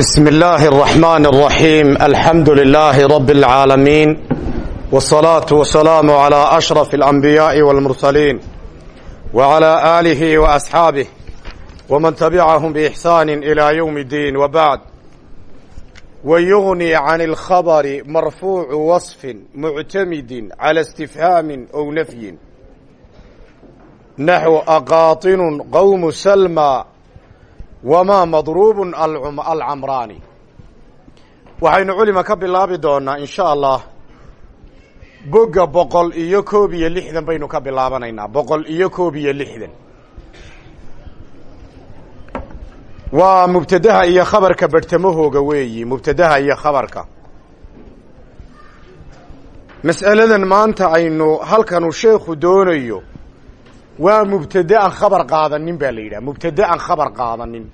بسم الله الرحمن الرحيم الحمد لله رب العالمين والصلاة والسلام على أشرف الأنبياء والمرسلين وعلى آله وأصحابه ومن تبعهم بإحسان إلى يوم الدين وبعد ويغني عن الخبر مرفوع وصف معتمد على استفهام أو نفي نحو أقاطن قوم سلمى wamaa madruubun alcamraani waxaynu culima ka bilaabi doonaa in sha allah bogga boqol iyo koob iyo lixdan baynu ka bilaabanaynaa boqol iyo koob iyo lixdan waa mubtadaha iyo khabarka barhtamahooga weeyi mubtadaha iyo khabarka mas'aladan maanta aynu halkanuu sheekhu doonayo waa mubtade aan khabar qaadanin baa la yidhaha. Mubtade aan khabar qaadanin.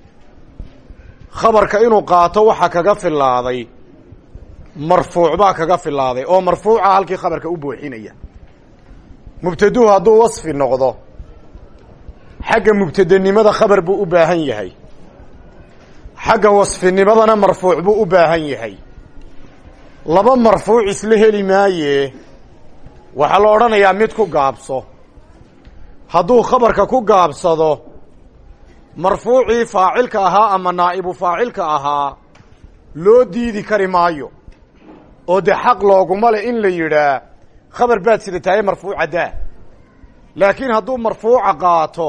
Khabarka inuu qaato waxaa kaga filaaday marfuuc baa kaga filaaday oo marfuuca halkii khabarka u buuxinaya. Mubtaduhu hadduu wasfi noqdo xagga mubtadenimada khabar buu u baahan yahay. Xagga wasfinimadana marfuuc buu u baahan yahay. Laba marfuuc isla heli maaye waxaa la odhanayaa mid ku gaabso hadduu khabarka ku gaabsado marfuucii faacilka ahaa ama naa'ibu faacilka ahaa loo diidi kari maayo. Oo dee xaq looguma leh in la yidhaa khabar baad sidatahay marfuuca daa. Laakiin hadduu marfuuca qaato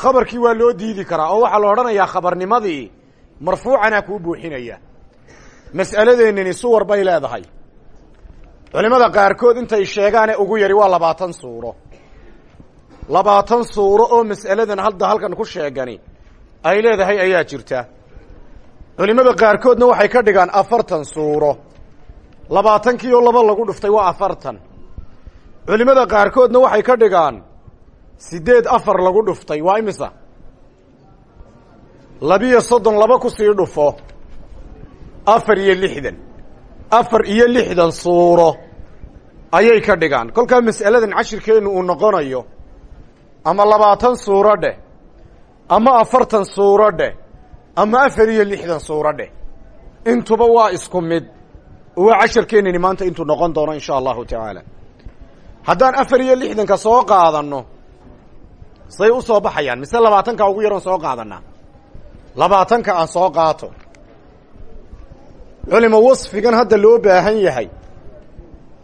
khabarkii waa loo diidi karaa. Oo waxaa la odhanayaa khabarnimadii marfuucanaa kuu buuxinaya. Mas'aladeennini suwar bay leedahay. Culimmada qaarkood intay sheegaane ugu yari waa labaatan suuro labaatan suuro oo mas'aladan hadda halkan ku sheegani ay leedahay ayaa jirta. Culimmada qaarkoodna waxay ka dhigaan afartan suuro. Labaatankii oo laba lagu dhuftay waa afartan. Culimmada qaarkoodna waxay ka dhigaan siddeed afar lagu dhuftay waa imisa? Labiyo soddon laba ku sii dhufo. Afar iyo lixdan. Afar iyo lixdan suuro ayay ka dhigaan. Kolkaa mas'aladan cashirkeennu uu noqonayo ama labaatan suuro dheh ama afartan suuro dheh ama afar iyo lixdan suuro dheh intuba waa isku mid. Waa casharkeenini maanta intuu noqon doono insha allahu tacaala. Haddaan afar iyo lixdanka soo qaadanno say u soo baxayaan. Mise labaatanka ugu yaroon soo qaadanaa? Labaatanka aan soo qaato. Culima wasfigan hadda loo baahan yahay.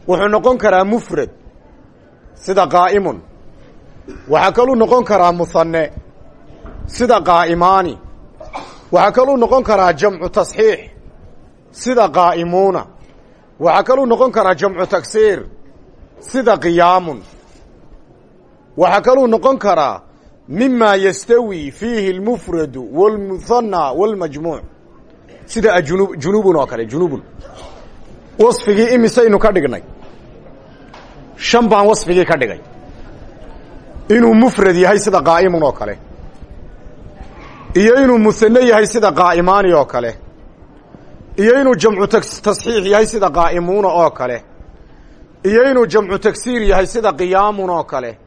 Wuxuu noqon karaa mufrad. Sida qaa'imun waxaa kaluu noqon karaa muhanne sida qaa'imaani waxaa kaluu noqon karaa jamcu tasxiix. Sida qaa'imuuna waxaa kaluu noqon karaa jamcu tagsiir sida qiyaamun. Waxaa kaluu noqon karaa mima yastawi fiihi almufradu wاlmuhanna wاlmajmuuc sida ajunub junubun oo kale junubun. Wasfigii imisaynu ka dhignay. Shan baan wasfigii ka dhigay inuu mufrad yahay sida qaa'imun oo kale. Iyo inuu muhane yahay sida qaa'imaani oo kale. Iyo inuu jamcu tasxiix yahay sida qaa'imuuna oo kale. Iyo inuu jamcu tagsiir yahay sida qiyaamun oo kale.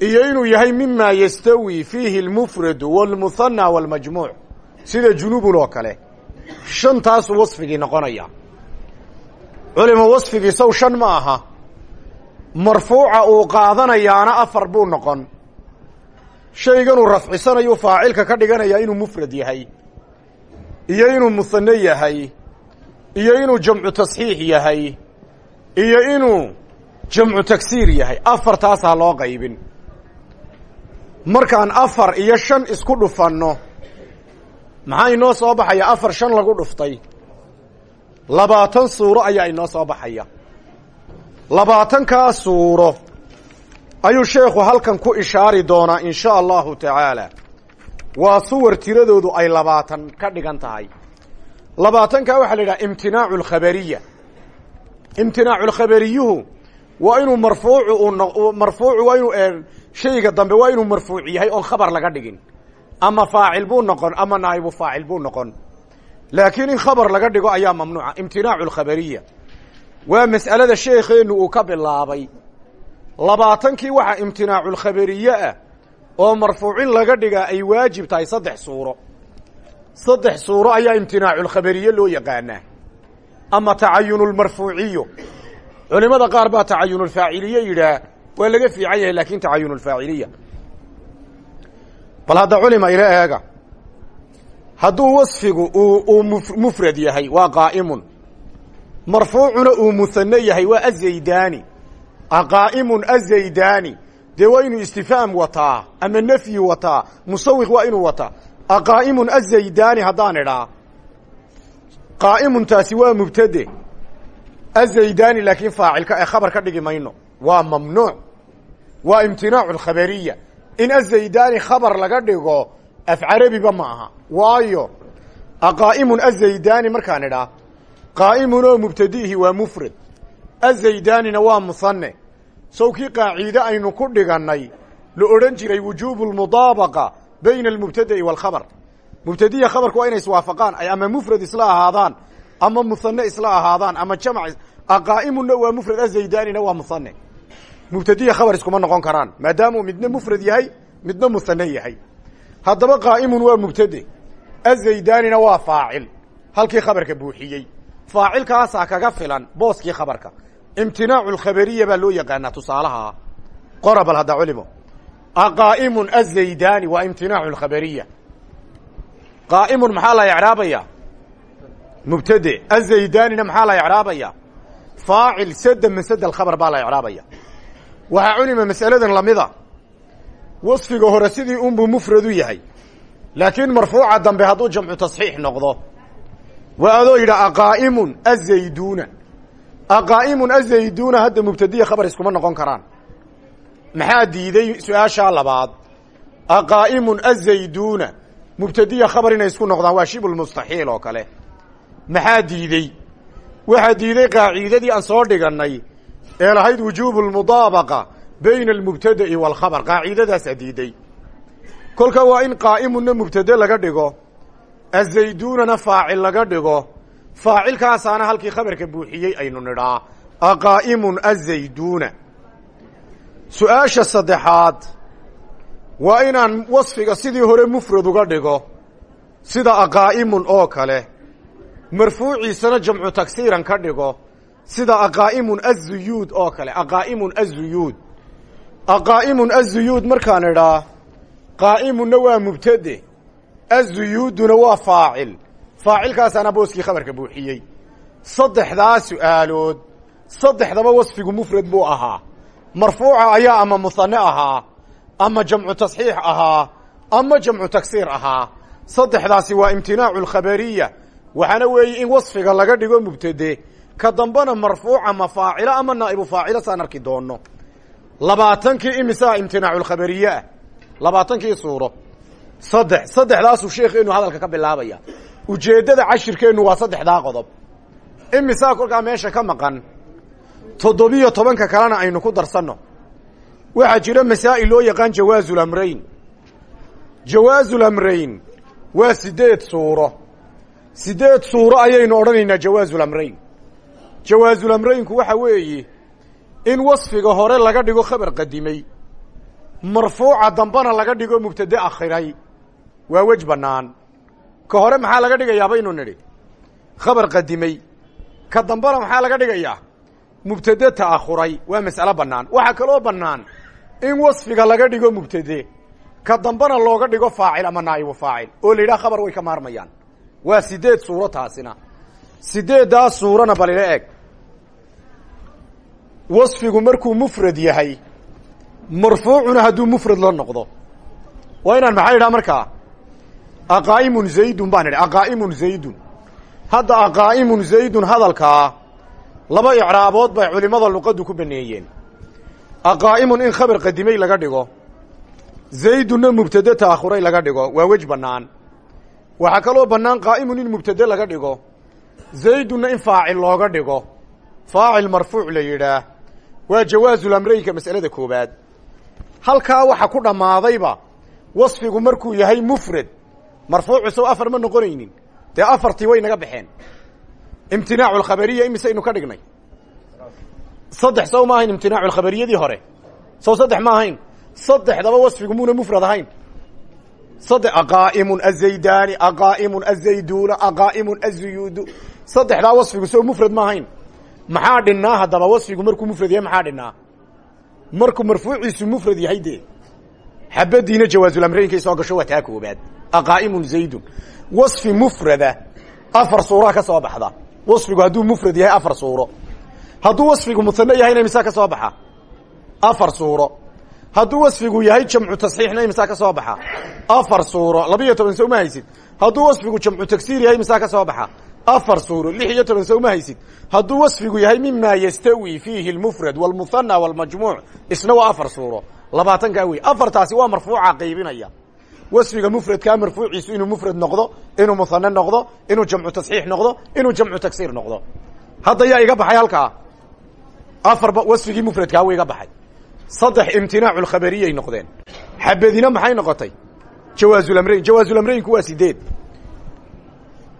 Iyo inuu yahay mima yastawi fiihi almufradu wاlmuhanna wاlmajmuuc sida junubun oo kale. Shantaasuu wasfigii noqonaya. Culima wasfigii sow shan ma aha marfuuca uu qaadanayaana afar buu noqon. Shayganuu rafcisanayuu faacilka ka dhiganayaa inuu mufrad yahay iyo inuu muhane yahay iyo inuu jamcu tasxiix yahay iyo inuu jamcu tagsiir yahay. Afartaasaa loo qaybin. Markaan afar iyo shan isku dhufanno maxaa inoo soo baxaya? Afar shan lagu dhuftay. Labaatan suuro ayaa inoo soo baxaya labaatankaa suuro. Ayuu sheekhu halkan ku ishaari doonaa in sha allahu tacaala. Waa suwar tiradoodu ay labaatan ka dhigan tahay. Labaatankaa waxaa la yidhaha imtinaacu lkhabariya imtinaacu lkhabariyuhu waa inuu marfuucu uu marfuucu waa inuu shayga dambe waa inuu marfuuc yahay oon khabar laga dhigin. Ama faacil buu noqon ama naa'ibu faacil buu noqon. Laakiin in khabar laga dhigo ayaa mamnuuca. Imtinaacu lkhabariya waa mas'alada sheekheennu uu ka bilaabay. Labaatankii waxaa imtinaaculkhabariye ah oo marfuucin laga dhigaa ay waajib tahay saddex suuro. Saddex suuro ayaa imtinaaculkhabariye loo yaqaanaa. Ama tacayunulmarfuuciyo culimada qaar baa tacayunulfaaciliye yidhaah waa laga fiican yahay laakin tacayunulfaaciliya bal hadda culima ila eega. Hadduu wasfigu uu mufrad yahay waa qaa'imun marfuucuna uu muhane yahay waa azaydaani aqaa'imun azaydaani. Dee waa inuu istifhaam wataa ama nafyi wataa? Musawiq waa inuu wataa. Aqaa'imun azaydaani haddaan idhaa. Qaa'imun taasi waa mubtade. Azaydaani laakiin faacilka ee khabar ka dhigi mayno waa mamnuuc waa imtinaacu alkhabariya in azaydaani khabar laga dhigo af carabiba ma aha. Waayo aqaa'imun azaydaani markaan idhaa qaa'imun oo mubtadihi waa mufrad azaydaanina waa musane sawkii qaaciide aynu ku dhigannay la odhan jiray wujuubu lmudaabaqa bayna almubtada'i waalkhabar mubtadiya khabarku waa inay iswaafaqaan ay ama mufrad isla ahaadaan ama musane isla ahaadaan ama jamac aqaa'imunna waa mufrad azaydaanina waa musane mubtadiya khabar iskuma noqon karaan maadaamuu midna mufrad yahay midna musane yahay. Haddaba qaa'imun waa mubtade azaydaanina waa faacil. Halkii khabarka buuxiyey faacilkaasaa kaga filan booskii khabarka. Imtinaacu lkhabariya baa loo yaqaanaa tusaalaha. Qora bal hadda culimo aqaa'imun azaydaani waa imtinaacu lkhabariya. Qaa'imun maxaa la ecraabaya mubtade. Azaydaanina maxaa la ecraabaya faacil sada masada alkhabar baa la ecraabaya waxaa culima mas'aladan lamida. Wasfiga hore sidii unbuu mufradu yahay. Laakiin marfuuca dambe hadduu jamcu tasxiix noqdo waa adoo yidha aqaa'imun azayduuna aqaa'imun azayduuna hadda mubtadiya khabar iskuma noqon karaan. Maxaa diiday su'aashaa labaad? Aqaa'imun azayduuna mubtadiya khabar inay isku noqdaan waa shibulmustaxiil oo kale. Maxaa diidey waxaa diiday qaaciidadii aan soo dhigannay ee lahayd wujuubu lmudaabaqa bayna almubtada'i waalkhabar qaaciidadaasaa diiday. Kolka waa in qaa'imunna mubtade laga dhigo azayduunana faacil laga dhigo faacilkaasaana halkii khabarka buuxiyey aynu nidhaa aqaa'imun azayduuna su'aasha saddexaad waa inaan wasfiga sidii hore mufrad uga dhigo sida aqaa'imun oo kale marfuuciisana jamcu tagsiiran ka dhigo sida aqaa'imun azuyuud oo kale aqaa'imun azuyuud aqaa'imun azuyuud markaan idhaa qaa'imunna waa mubtade azuyuuduna waa faacil faacilkaasaana booskii khabarka buuxiyey. Saddexdaa su'aalood saddexdaba wasfigu mufrad buu ahaa. Marfuuca ayaa ama musane ahaa ama jamcu tasxiix ahaa ama jamcu tagsiir ahaa. Saddexdaasi waa imtinaacu lkhabariya waxaana weeye in wasfiga laga dhigo mubtade. Ka dambana marfuuca mafaacilo ama naa'ibu faacilo saan arki doono labaatankii imisaa imtinaacu lkhabariye ah labaatankii suuro saddex saddexdaasuu sheekheenu hadalka ka bilaabaya. Ujeeddada cashirkeennu waa saddexdaa qodob. Imisaa kolkaa meesha ka maqan toddobiyo tobanka kalena aynu ku darsanno. Waxaa jira masaa'il loo yaqaan jawaazulamrayn jawaazulamrayn waa siddeed suuro. Siddeed suuro ayaynu odhanaynaa jawaazulamrayn jawaazulamraynku waxa weeye in wasfiga hore laga dhigo khabar qadimay marfuuca dambana laga dhigo mubtade akhiray waa wej bannaan ka hore maxaa laga dhigayaa baynu nidhi. Khabar qadimay. Ka dambana maxaa laga dhigayaa? Mubtade ta'akhuray. Waa mas'alo bannaan waxaa kaloo bannaan in wasfiga laga dhigo mubtade. Ka dambana looga dhigo faacil ama naa'ibu faacil. Oo la yidhaha khabar way ka maarmayaan. Waa sideed suuro taasina. Sideeddaas suurana bal ila eg wasfigu markuu mufrad yahay marfuucuna hadduu mufrad la noqdo. Waa inaan maxaa idhaha markaa aqaa'imun zaydun baan idhi aqaa'imun zaydun. Hadda aqaa'imun zaydun hadalkaa laba icraabood bay culimada luqaddu ku baneeyeen. Aqaa'imun in khabar qadimay laga dhigo zaydunna mubtade taakhuray laga dhigo waa wej bannaan. Waxaa kaloo bannaan qaa'imun in mubtade laga dhigo zaydunna in faacil looga dhigo. Faacil marfuuc la yidhaah waa jawaazulamraynka mas'alada koobaad halkaa waxa ku dhammaadayba wasfigu markuu yahay mufrad marfuucu sow afar ma noqonaynin. Dee afartii way naga baxeen. Imtinaacu alkhabariya imisaynu ka dhignay. Saddex sow ma ahayn imtinaacu alkhabariyadii hore. Sow saddex ma ahayn. Saddexdaba wasfigu muuna mufrad ahayn. Saddex aqaa'imun azaydani aqaa'imun azayduuna aqaa'imun azuyuudu. Saddexdaa wasfigu soo mufrad ma ahayn. Maxaa dhinnaa haddaba wasfigu markuu mufrad yahay maxaa dhinnaa? Markuu marfuuciisu mufrad yahay dee. Xabadiina jawaazulamreynkay soo gasho waa taa aqaa'imun zaydun. Wasfi mufrada afar suuraa ka soo baxda. Wasfigu hadduu mufrad yahay afar suuro. Hadduu wasfigu musane yahayna imisaa ka soo baxa. Afar suuro. Hadduu wasfigu yahay jamcu tasxiixna imisaa ka soo baxa. Afar suuro. Labiiyo toban so uma haysid. Hadduu wasfigu jamcu tagsiir yahay imisaa ka soo baxa. Afar suuro. Lix iyo toban so uma haysid. Hadduu wasfigu yahay mima yastawi fiihi lmufrad wlmuhana wlmajmuuc isna waa afar suuro. Labaatankaa wey afartaasi waa marfuuca qaybinaya wasfiga mufradkaa marfuuciisu inuu mufrad noqdo inuu muhane noqdo inuu jamcu tasxiix noqdo inuu jamcu tagsiir noqdo. Hadda yaa iga baxay halkaa? Afarba wasfigii mufradkaa wa iga baxay. Saddex imtinaacu lkhabariyay noqdeen. Xabadina maxay noqotay? Jawaazulamrayn jawaazulamraynku waa sideed.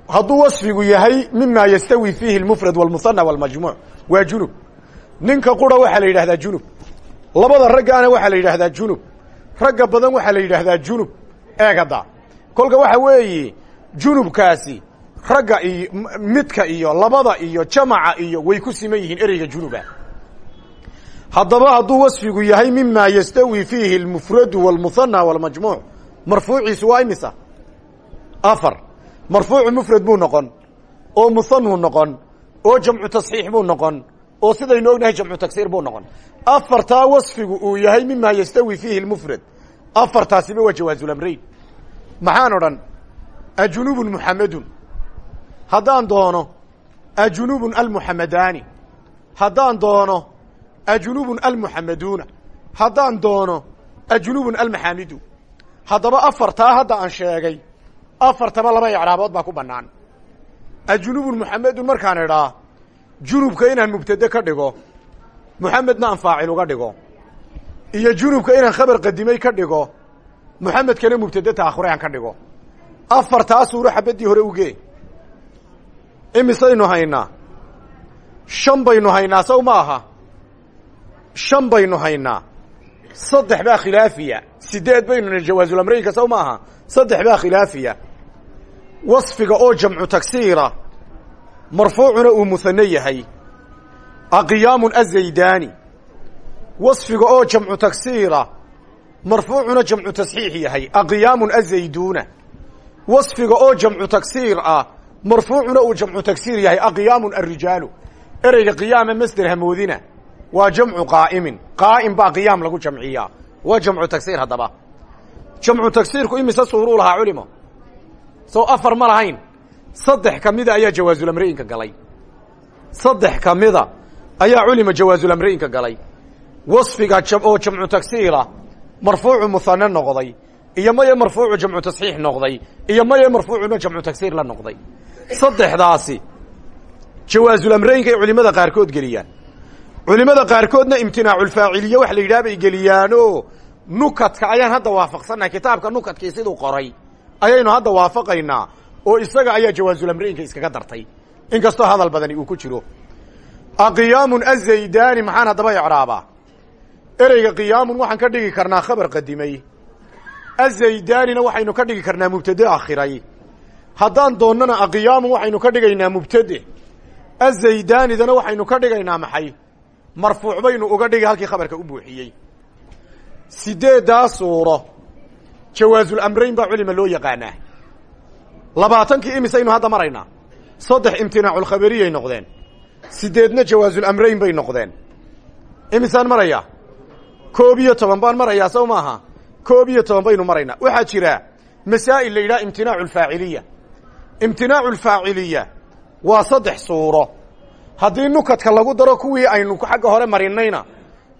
Hadduu wasfigu yahay mima yastawi fiihi lmufrad wlmuhana wlmajmuuc waa junub. Ninka qura waxaa la yidhahdaa junub. Labada raggaana waxaa la yidhaahdaa junub. Ragga badan waxaa la yidhaahdaa junub eegada kolka waxa weeye junubkaasi ragga iyo midka iyo labada iyo jamaca iyo way ku siman yihiin ereyga junuba. Haddaba hadduu wasfigu yahay mima yastawi fiihi almufradu wاlmuhana wاlmajmuuc marfuuciisu waa imisa? Afar. Marfuucu mufrad buu noqon oo muhanuu noqon oo jamcu tasxiix buu noqon oo sidaynu ognahay jamcu tagsiir buu noqon. Afartaa wasfigu uu yahay mima yastawi fiihi lmufrad afartaasiba waa jawaazulamrayn maxaan odhan? Ajunubun muxamedun haddaan doono ajunubun almuxamadaani haddaan doono ajunubun almuxamaduuna haddaan doono ajunubun almaxaamidu haddaba afartaa hadda aan sheegay afartaba laba icraabood baa ku bannaan. Ajunubun muxamedun markaan idhaa junubka inaan mubtade ka dhigo muxamedna aan faacil uga dhigo. Iyo junubka inaan khabar qadimay ka dhigo muxamedkana mubtade ta'khure aan ka dhigo. Afartaa suuro xabaddii hore ugee imisaynu haynaa? Shan baynu haynaa saw ma aha? Shan baynu haynaa. Saddex baa khilaafiya. Sideed baynu ni jawaazulamraynka saw ma aha? Saddex baa khilaafiya. Wasfiga oo jamcu tagsiira marfuucuna uu muhane yahay. Aqiyaamun azaydaani wasfiga oo jamcu marfuucuna jamcu tasxiix yahay aqiyaamun azayduuna. Wasfiga oo jamcu tagsiir ah marfuucuna uu jamcu tagsiir yahay aqiyaamun arrijaalu. Ereyga qiyaama masder hamoodina waa jamcu qaa'imin. Qaa'im baa qiyaam lagu jamciyaa. Waa jamcu tagsiir haddaba. Jamcu tagsiirku imise suuruu lahaa culimo? Sow afar ma lahayn. Saddex ka mida ayaa jawaazulamrayinka galay. Saddex ka mida ayaa culima jawaazulamrayinka galay. Wasfiga oo marfuucu muhane noqday iyo maye marfuucu jamcu tasxiix noqday iyo maye marfuucuna jamcu tagsiir la noqday. Saddexdaasi jawaazulamrayinka ay culimada qaarkood geliyaan. Culimada qaarkoodna imtinaaculfaaciliye wax la yidhaha bay geliyaano nukadka ayaan hadda waafaqsannahay kitaabka nukadkii siduu qoray. Ayaynu hadda waafaqaynaa oo isaga ayaa jawaazulamrayinka iskaga dartay. Inkastoo hadal badani uu ku jiro. Aqiyaamun azaydaani maxaan haddaba icraabaa ereyga qiyaamun waxaan ka dhigi karnaa khabar qadimay. Azaydaanina waxaynu ka dhigi karnaa mubtade akhiray. Haddaan doonnana aqiyaamun waxaynu ka dhigaynaa mubtade. Azaydaanidana waxaynu ka dhigaynaa maxay? Marfuuc baynu uga dhigi halkii khabarka u buuxiyey. Sideeddaa suuro jawaazulamrayn baa culima loo yaqaanaa. Labaatankii imisaynu hadda maraynaa saddex imtinaaculkhabariyay noqdeen. Sideedna jawaazulamrayn bay noqdeen. Imisaan marayaa koob iyo toban baan marayaa saw maaha? Koob iyo toban baynu maraynaa waxaa jira masaa'il la yidhaha imtinaacu alfaaciliya imtinaacu alfaaciliya waa saddex suuro. Haddii nukadka lagu daro kuwii aynu xagga hore marinayna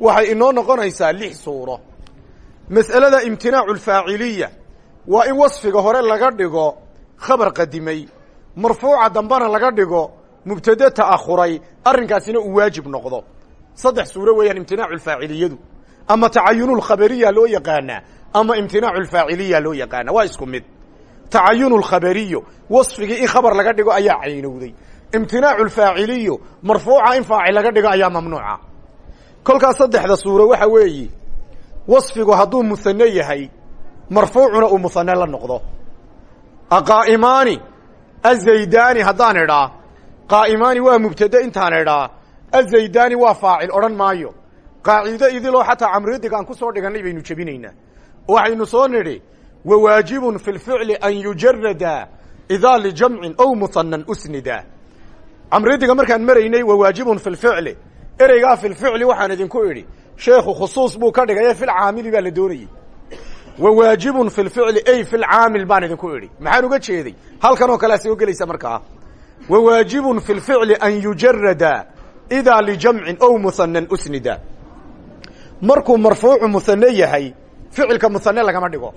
waxay inoo noqonaysaa lix suuro. Mas'alada imtinaacu alfaaciliya waa in wasfiga hore laga dhigo khabar qadimay. Marfuuca dambena laga dhigo mubtade ta'akhuray arrinkaasina uu waajib noqdo. Saddex suuro weeyaan imtinaacu alfaaciliyadu ama tacayunulkhabariya loo yaqaanaa ama imtinaacu alfaaciliya loo yaqaana waa isku mid. Tacayunu lkhabariyo wasfigii in khabar laga dhigo ayaa caynowday. Imtinaacu alfaaciliyo marfuuca in faacil laga dhigo ayaa mamnuuca. Kolkaas saddexda suuro waxa weeye wasfigu hadduu muhane yahay marfuucuna uu musane la noqdo. Aqaa'imaani azaydaani haddaan idhaa qaa'imaani waa mubtade intaan idhaa azaydaani waa faacil odhan maayo qaacido idiloo xataa camridiga aan ku soo dhigannay baynu jebinaynaa waxaynu soo nidhi wa waajibun fi lficli an yujarada idaa lijamcin ow musanan usnida. Camridiga markaan maraynay wa waajibun fi lficli ereygaa fi lficli waxaan idinku idhi sheekhu khusuus buu ka dhigaye filcaamili baa la doonayey wa waajibun fi lficli ay filcaamil baan idinku idhi. Maxaan uga jeeday? Halkan oo kalea soo gelaysa markaa. Wa waajibun fi lficli an yujarada idaa lijamcin ow musanan usnida markuu marfuucu musane yahay ficilka musane lagama dhigo.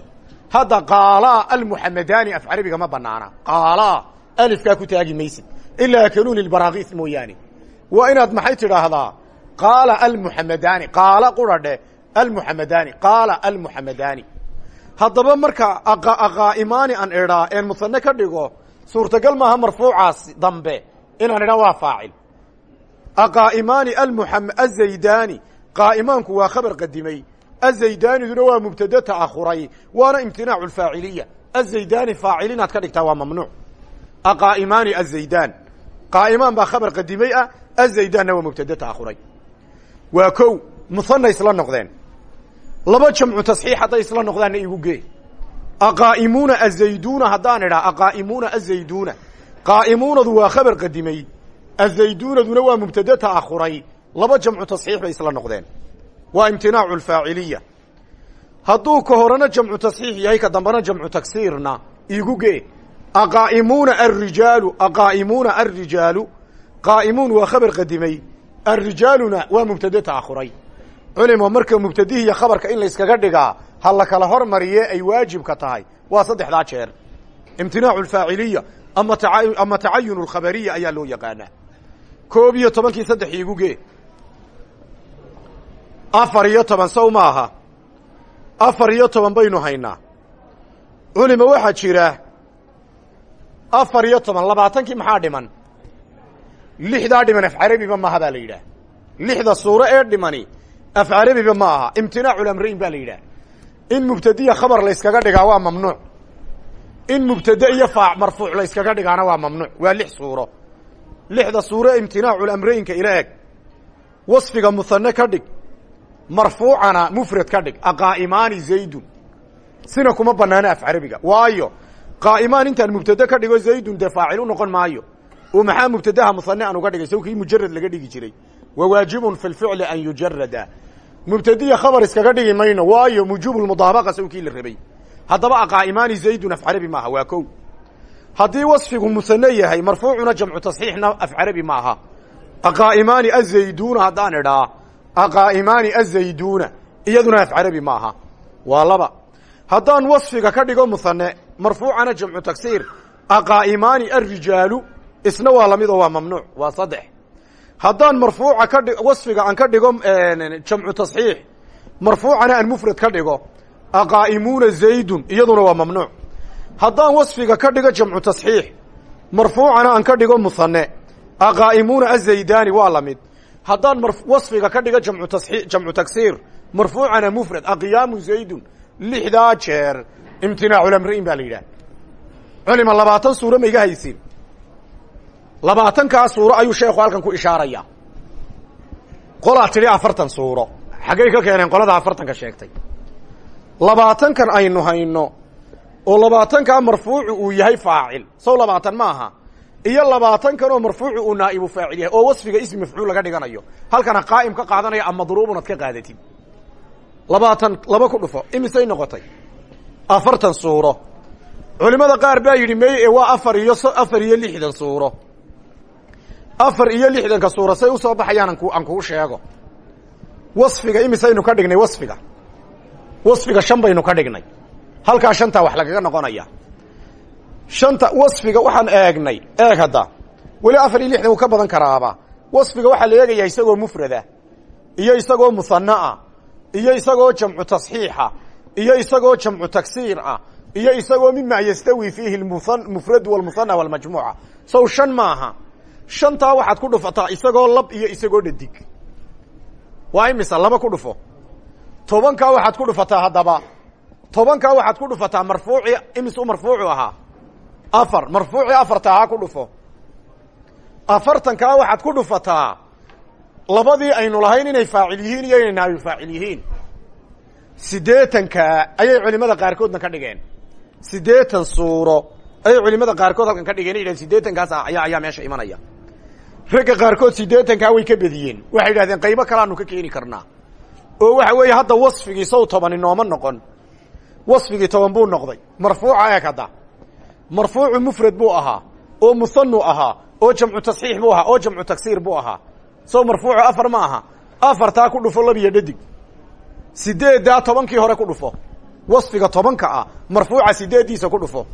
Hadda qaala almuxamadaani af carabiga ma banaana qaala alifkaa ku taagi maysid. Ilaa kanuuni lbaraakiis mooyaane. Waa inaad maxay tidhaahdaa? Qaala almuxamadaani qaala quradhe almuxamadaani qaala almuxamadaani haddaba marka aqaa'imaani aan idhaa een musane ka dhigo suurtagal maaha marfuucaas dambe. Inaan idhaa waa faacil. Aqaa'imaani azaydaani qaa'imaanku waa khabar qadimay azaydaaniduna waa mubtade ta'ahuray waana imtinaacu lfaaciliya azaydaani faacil inaad ka dhigtaa waa mamnuuc aqaa'imaani azaydaan qaa'imaan baa khabar qadimay ah azaydaanna waa mubtade ta'ahuray waa kow muhana isla noqdeen laba jamcu tasxiix hadday isla noqdaanna igu gee aqaa'imuuna azayduuna haddaan idhaa aqaa'imuuna azayduuna qaa'imuunadu waa khabar qadimay azayduunaduna waa mubtade ta'ahuray laba jamcu tasxiix bay isla noqdeen. Waa imtinaacu lfaaciliya hadduu ka horena jamcu tasxiix yahay ka dambena jamcu tagsiirna igu gee. Aqaa'imuuna alrijaalu aqaa'imuuna alrijaalu qaa'imuun waa khabar qadimay. Alrijaaluna waa mubtade ta'ahuray culimo marka mubtadihiiyo khabarka in layskaga dhigaa ha la kala hormariye ay waajibka tahay. Waa saddexdaa jeer. Imtinaacu alfaaciliya ama ama tacayun alkhabariya ayaa loo yaqaanaa. Koob iyo tobankii saddex iigu gee afar iyo toban sow maaha afar iyo toban baynu haynaa. Culima waxaa jira. Afar iyo toban labaatankii maxaa dhiman? Lixdaa dhiman af carabiba maaha baa la yidhaah. Lixda suuro ee dhimani af carabiba ma aha. Imtinaacu lamrayn baa la yidhaah. In mubtadiya khabar layskaga dhigaa waa mamnuuc. In mubtade iyo faac marfuuc layskaga dhigaana waa mamnuuc. Waa lix suuro. Lixda suuro imtinaacu lamraynka ila eg wasfiga muhane ka dhig marfuucana mufrad ka dhig aqaa'imaani zaydun. Sina kuma banaana af carabiga. Waayo qaa'imaan intaan mubtade ka dhigo zaydun dee faacil u noqon maayo. Oo maxaa mubtadaha musane aan uga dhigay? Saw kii mujarad laga dhigi jiray. Wa waajibun fi lficli an yujarada mubtadiya khabar iskaga dhigi mayno. Waayo mujuubulmudaabaqa saw kii la rabay. Haddaba aqaa'imaani zaydun af carabi maaha waa kow. Haddii wasfigu musane yahay marfuucuna jamcu tasxiixna af carabi ma aha aqaa'imaani azayduuna haddaan idhaa aqaa'imaani azayduuna iyaduna af carabi ma aha waa laba. Haddaan wasfiga ka dhigo musane marfuucana jamcu tagsiir. Aqaa'imaani alrijaalu isna waa la mid waa mamnuuc waa saddex. Haddaan marfuuca ka dhi wasfiga aan ka dhigo jamcu tasxiix marfuucana aan mufrad ka dhigo aqaa'imuuna zaydun iyaduna waa mamnuuc. Haddaan wasfiga ka dhigo jamcu tasxiix marfuucana aan ka dhigo musane aqaa'imuuna azaydaani waa haddaan wasfiga ka dhigo jamcu tagsiir marfuucana mufrad aqiyaamu zaydun lixdaa jeer imtinaaculamri'in baa la yidhaha. Culima labaatan suuro ma iga haysin labaatankaa suuro ayuu sheekhu halkan ku ishaaraya. Qolaa tidhi afartan suuro. Xaggay ka keeneen qolada afartanka sheegtay. Labaatankan aynu hayno oo labaatankaa marfuucu uu yahay faacil. Sow labaatan ma iyo labaatankan oo marfuucu uu naa'ibu faacil yahay oo wasfiga ismi mafcuul laga dhiganayo halkana qaa'im ka qaadanaya ama duruubun ad ka qaadatid labaatan laba ku dhufo imisay noqotay. Afartan suuro. Culimada qaar baa yidhi meye waa afar iyo afar iyo lixdan suuro. Afar iyo lixdanka suuro say u soo baxayaan anku aan kuu sheego. Wasfiga imisaynu ka dhignay wasfiga. Wasfiga shan baynu ka dhignay. Halkaa shantaa wax lagaga noqonaya shanta wasfiga waxaan eegnay. Eeg hadda. Weli afar iyo lixdan wuu ka badan karaaba. Wasfiga waxaa la eegayaa isagoo mufrada iyo isagoo musanaa iyo isagoo jamcu tasxiixa iyo isagoo jamcu tagsiir ah iyo isagoo mima yastawi fiihi mufrad walmuhana walmajmuuca. Sow shan maaha. Shantaa waxaad ku dhufataa isagoo lab iyo isagoo dhadig. Waa imisa laba ku dhufo? Tobankaa waxaad ku dhufataa haddaba. Tobankaa waxaad ku dhufataa marfuuci imisu marfuucu ahaa afar marfuuci afarta ahaa ku dhufo. Afartankaa waxaad ku dhufataa labadii aynu lahayn inay faacil yihiin iyo inay naayu faacil yihiin. Siddeetankaa ayay culimada qaarkoodna ka dhigeen. Siddeetan suuro ayay culimada qaarkood halkan ka dhigeen. Yidhahen siddeetankaas ayaa ayaa meesha imanaya. Ragga qaarkood siddeetankaa way ka bediyeen. Waxay yidhahdeen qaybo kalaanu ka keeni karnaa. Oo waxa weeye hadda wasfigii sow tobani nooma noqon. Wasfigii toban buu noqday. Marfuuca eeg hadda marfuucu mufrad buu ahaa oo musanu ahaa oo jamcu tasxiix buu ahaa oo jamcu tagsiir buu ahaa. Sow marfuucu afar ma aha. Afartaa ku dhufo labiyo dhadig. Sideeddaa tobankii hore ku dhufo. Wasfiga tobanka ah marfuuca sideeddiisa ku dhufo.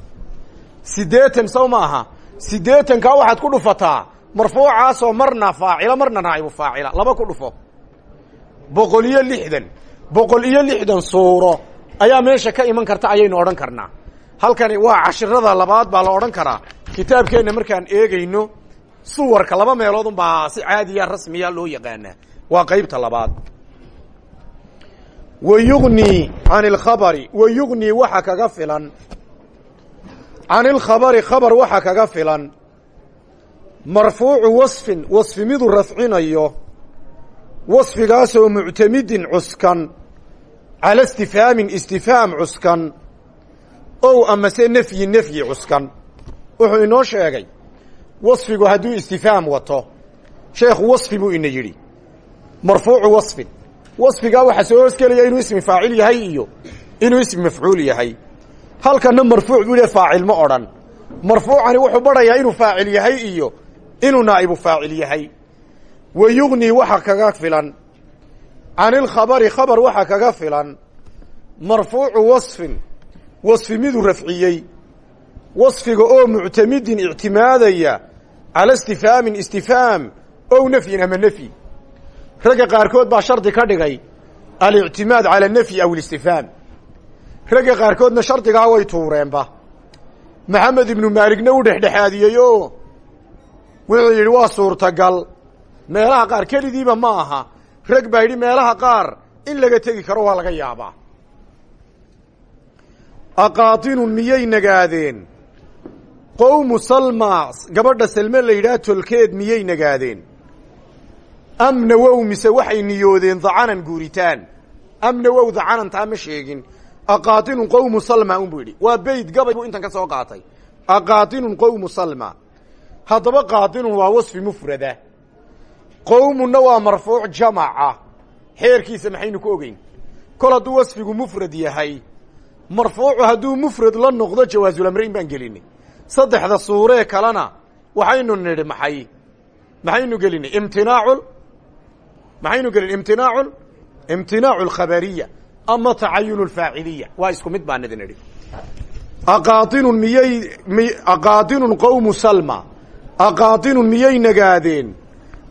Siddeetan sow ma aha. Siddeetankaa waxaad ku dhufataa marfuucaasoo marna faacila marna naa'ibu faacila. Laba ku dhufo. Boqol iyo lixdan. Boqol iyo lixdan suuro. Ayaa meesha ka iman karta ayaynu odhan karnaa halkani waa cashirada labaad baa la odhan karaa. Kitaabkeenna markaan eegayno suwarka laba meelood unbaa si caadiya rasmiya loo yaqaanaa. Waa qaybta labaad. Wa yugnii can ilkhabari wa yugnii waxa kaga filan. Can ilkhabari khabar waxa kaga filan. Marfuucu wasfin wasfi miduu rafcinayo. Wasfigaasoo muctamidin cuskan. Cala istifhaamin istifhaam cuskan ow amase nefyi nefyi cuskan. Wuxuu inoo sheegay wasfigu hadduu istifhaam wato sheekhu wasfi buu ina yidhi. Marfuucu wasfin wasfigaa waxaa soo hoosgelaya inuu ismi faacil yahay iyo inuu ismi mafcuul yahay. Halkanna marfuuc buu le faacil ma odhan. Marfuucani wuxuu badhayaa inuu faacil yahay iyo inuu naa'ibu faacil yahay. Wa yugnii waxa kaga filan. Can ilkhabari khabar waxa kaga filan. Marfuucu wasfin wasfi miduu rafciyey. Wasfiga oo muctamidin ictimaadaya cala istifhaamin istifhaam ow nafyin ama nefyi ragga qaarkood baa shardi ka dhigay alictimaad cala nafyi aw listifhaam ragga qaarkoodna shardigaa way tuureenba. Maxamed ibnu maaligna u dhexdhexaadiyey oo wuxuu yidhi waa suurtagal. Meelaha qaar kelidiiba ma aha. Rag baa yidhi meelaha qaar in laga tegi karo waa laga yaabaa aqaatinun miyay nagaadeen qowmu salma gabadha salme la yidhaha tolkeed miyay nagaadeen am nawow mise waxay niyoodeen dacanan guuritaan am nawow dacanan taa ma sheegin aqaatinun qowmu salma unbuu yidhi waa beyd gabay buu intan ka soo qaatay aqaatinun qowmu salma haddaba qaatinun waa wasfi mufrada qowmunna waa marfuuc jamaca xeerkiisa maxaynu ku ogeyn kol hadduu wasfigu mufrad yahay marfuucu hadduu mufrad la noqdo jawaazulamrayn baan gelinay saddexda suuree kalena waxaynu nidhi maxay? Maxaynu gelinay imtinaacu maxaynu gelinay imtinaacu imtinaacu alkhabariya ama tacayun alfaaciliya waa isku mid baan idin idhi miyay mi aqaatinun qowmu salma. Aqaatinun miyay nagaadeen?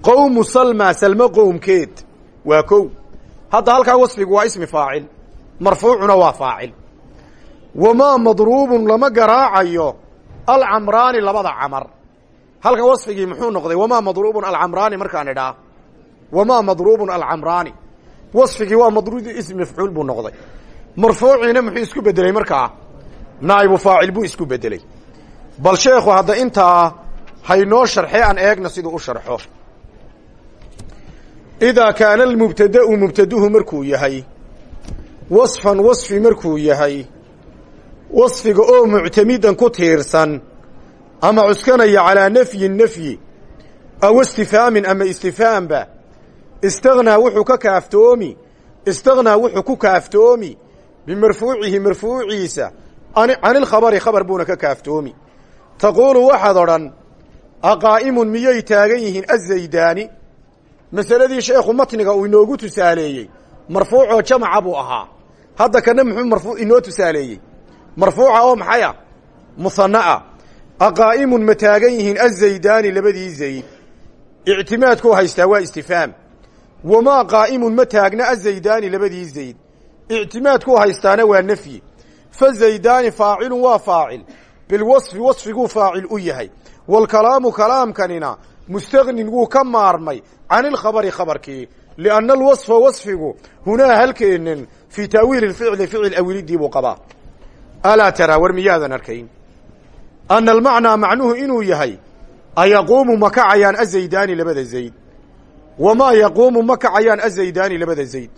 Qowmu salma salmo qowmkeed. Waa kow. Hadda halkaa wasfigu waa ismi faacil. Marfuucuna waa faacil wamaa madruubun lama garaacayo alcamraani labada camar halkan wasfigii muxuu noqday wamaa madruubun alcamraani markaan idhaa wamaa madruubun alcamraani wasfigii waa madruub ismi mafcuul buu noqday marfuuciina muxuu isku bedelay markaa naa'ibu faacil buu isku bedelay bal sheekhu hadda intaa haynoo sharxee aan eegna siduu u sharxo idaa kaana almubtada'u mubtaduhu markuu yahay wasfan wasfi markuu yahay wasfiga oo muctamidan ku tiirsan ama cuskanaya calaa nafyin nafyi aw istifhaamin ama istifhaamba. Istagnaa wuxuu ka kaaftoomi istagnaa wuxuu ku kaaftoomi bimarfuucihi marfuuciisa can ilkhabari khabar buuna ka kaaftoomi. Taquulu waxaad odhan aqaa'imun miyay taagan yihiin azaydaani? Masaladii sheekhu matniga uu inoogu tusaaleeyey marfuucoo jamaca buu ahaa. Hadda kana muxuu marfuu inoo tusaaleeyey marfuuca oo maxaya musanna'a aqaa'imun ma taagan yihiin azaydaani labadii zayd. Ictimaadkuu haystaa waa istifhaam. Wamaa qaa'imun ma taagna azaydaani labadii zayd. Ictimaadkuu haystaana waa nafyi. Fa zaydaani faacilun waa faacil. Bilwasfi wasfiguu faacil u yahay. Waalkalaamu kalaamkanina mustagnin wuu ka maarmay can ilkhabari khabarkii. Lianna alwasfa wasfigu hunaa halkeenan fii taawiili ficli ficil awilidii buu qabaa alaa taraa war miyaadan arkayn ana almacnaa macnuhu inuu yahay ayaquumu ma kacayaan azaydaani labada zayd wamaa yaquumu ma kacayaan azaydaani labada zayd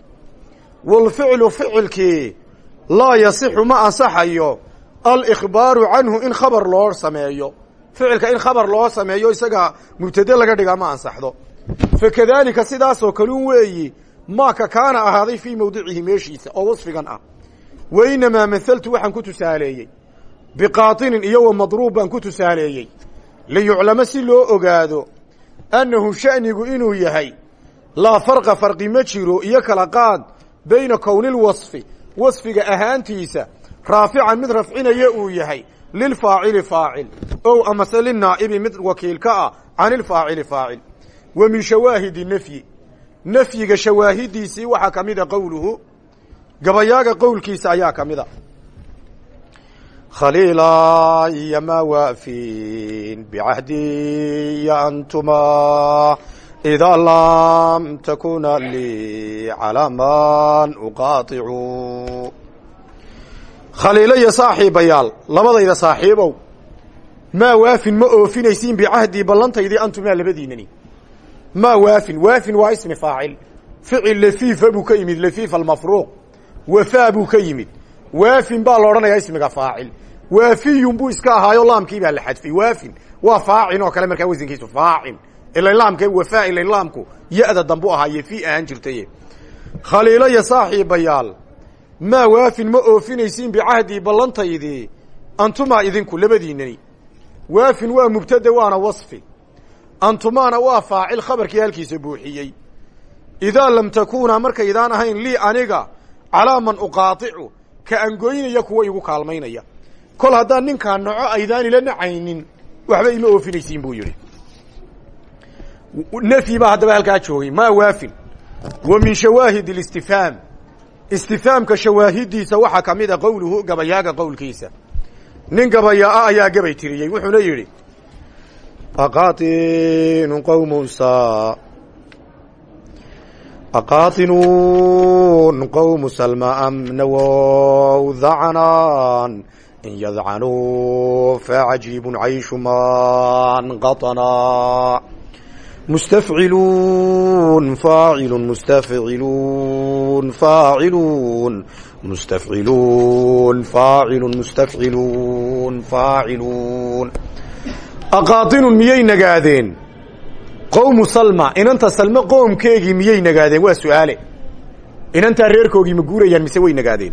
waalficlu ficilkii laa yasixu ma ansaxayo alikhbaaru canhu in khabar loo sameeyo ficilka in khabar loo sameeyo isaga mubtade laga dhigaa ma ansaxdo fakadaalika sidaasoo kalun weeyi maaka kaana ahaaday fii mawdicihi meeshiisa oo wasfigan ah wa inamaa mahaltu waxaan ku tusaaleeyey biqaatinin iyo wa madruub baan ku tusaaleeyey liyuclamo si loo ogaado annahu sha'nigu inuu yahay laa farqa farqi ma jiro iyo kala qaad bayna kownilwasfi wasfiga ahaantiisa raafican mid rafcinaya uu yahay lilfaacili faacil ow amase linaa'ibi mid wakiil ka ah can ilfaacili faacil wa min shawaahidi nafyi nafyiga shawaahidiisii waxaa ka mida qowluhu gabayaaga qowlkiisa ayaa ka mida khaliila iyo maa waafin bicahdiya antuma. Idaa lam takuna lii calaa man uqaaicu khaliilo iyo saaxiibayaal labadayda saaxiibow maa waafin ma oofinaysiin bicahdii ballantaydii antumaa labadiinani. Maa waafin waafin waa ismi faacil. Ficil lafiifa buu ka yimid lafiif almafruuq wafaa buu ka yimid. Waafin baa la odhanayaa ismiga faacil. Waafiyun buu iska ahaayo laamkii baa la xadfay. Waafin. Waa faacin oo kale markaa wasankiisu faacin. Ilan laamka wafaa ilan laamku. Ya-da dambu ahaa yefi ahaan jirtaye khaliilo iyo saaxiibayaal maa waafin ma oofinaysiin bicahdii ballantaydii? Antumaa idinku labadiinani waafin waa mubtada waana wasfi. Antumaana waa faacil khabarkii halkiisa buuxiyey. Idaa lam takuuna markaydaan ahayn lii aniga calaa man uqaaicu ka angoynaya kuwa igu kaalmaynaya. Kol haddaan ninkaa noco aydaan ila nacaynin waxba ima oofinaysiin buu yidhi. Nafyi baa haddaba halkaa joogay maa waafin? Wa min shawaahid اlistifhaam istifhaamka shawaahidiisa waxaa ka mid a qowluhu gabayaaga qowlkiisa. Nin gabayaa-a ayaa gabay tiriyey wuxuuna yidhi aqaatinu qowm sa aqaatinun qowmu salma amnawow dacanan in yadcanuu facajiibun cayshu man qaطna mustafciluun faacilun mustafciluun faaciluun mustafciluun faacilun mustafciluun faaciluun aqaatinun miyay nagaadeen qowmu salma inanta salme qoomkeegii miyay nagaadeen? Waa su'aale. Inantaa reerkoogii ma guurayaan mise way nagaadeen?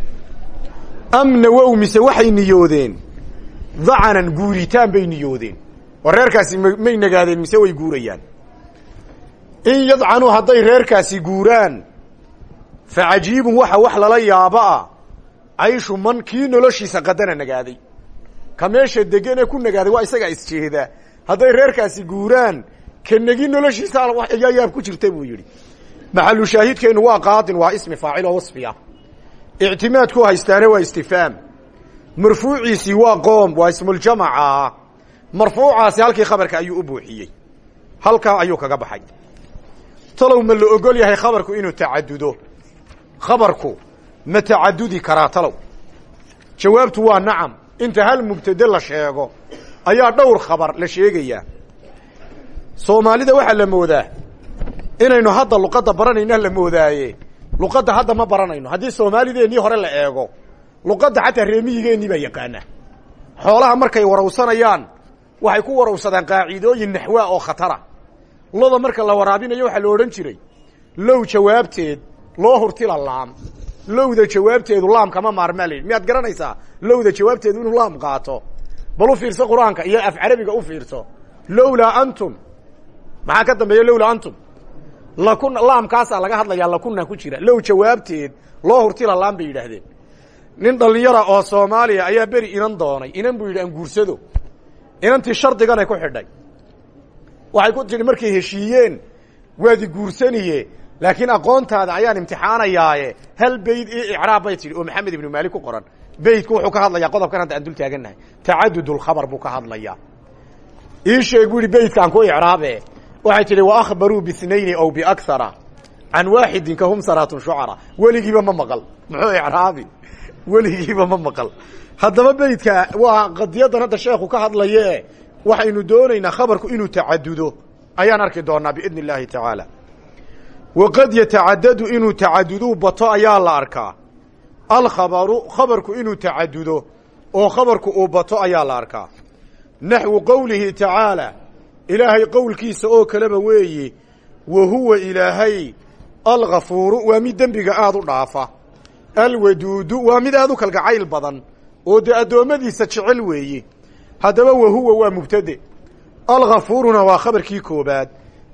Am nawow mise waxay niyoodeen? Dacanan guuritaan bay niyoodeen. Oo reerkaasi may nagaadeen mise way guurayaan? In yadcanuu hadday reerkaasi guuraan fa cajiibun waxa wax lala yaaba ah cayshu man kii noloshiisa qadana nagaaday. Ka meesha deganee ku nagaaday waa isagaa isjeeda hadday reerkaasi guuraan ka negi noloshiisa ayaa yaab ku jirta buu yidhi. Maxalu shaahidkeennu waa qaadin waa ismi faacil oo wasfi ah ictimaadku haystaane waa istifhaam marfuuciisii waa qoom waa ismuljamaca marfuucaasi halkii khabarka ayuu u buuxiyey. Halkaa ayuu kaga baxay. Talow ma la ogol yahay khabarku inuu tacadudo khabarku ma tacadudi karaa talow. Jawaabtu waa nacam. Inta hal mubtade la sheego ayaa dhowr khabar la sheegayaa soomaalida waxaa la moodaa inaynu hadda luqadda baranayna la moodaaye. Luqadda hadda ma baranayno. Haddii soomaalideennii hore la eego luqadda xataa reemiyigeennii baa yaqaana xoolaha markay warawsanayaan waxay ku warawsadaan qaacidooyin naxwaa oo khatara. Loda marka la waraabinayo waxaa la odhan jiray low jawaabteed loo hurtila laam. Lowda jawaabteedu laamkama maarmaa la yidhi miyaad garanaysaa lowda jawaabteedu inuu laam qaato? Bal u fiirso qur'aanka iyo af carabiga u fiirso. Lowlaa antum maxaa ka dambeeya lowlaa antum? Lakuna laamkaasaa laga hadlayaa lakuna ku jira. Low jawaabteed loo hurtila laam bay yidhaahdeen. Nin dhallinyara oo soomaaliya ayaa beri inan doonay. Inan buu yidhi aan guursado. Inantii shardiganay ku xidhay. Waxay ku tidhi markay heshiiyeen waadi guursaniye laakiin aqoontaada ayaan imtixaanayaaye hal beyd io icraab bay tidhi oo maxamed ibnu maalik ku qoran. Beydku wuxuu ka hadlayaa qodobkan hadda aan dul taagannahay. Tacadudulkhabar buu ka hadlayaa. Ii sheeg bu ku icraabe waxay tidhi wa akhbaruu bihnayni aw biakhara can waaxidin kahum saraatun shucara. Weligiiba ma maqal. Muxuu icraabi? Weligiiba ma maqal. Haddaba beydka waa qadiyadan hadda sheekhu ka hadlaye waxaynu doonaynaa khabarku inuu tacadudo ayaan arki doonaa biidn illaahi tacaala waqad yatacadadu inuu tacaduduu bato ayaa la arkaa. Alkhabaru khabarku inuu tacadudo oo khabarku uu bato ayaa la arkaa. Naxwu qowlihi tacaala ilaahay qowlkiisa oo kaleba weeyi wa huwa ilaahay alghafuuru waa mid dembiga aada u dhaafa. Alwaduudu waa mid aada u kalgacayl badan oo dee addoommadiisa jecel weeye haddaba wa huwa waa mubtade. Alghafuuruna waa khabarkii koobaad.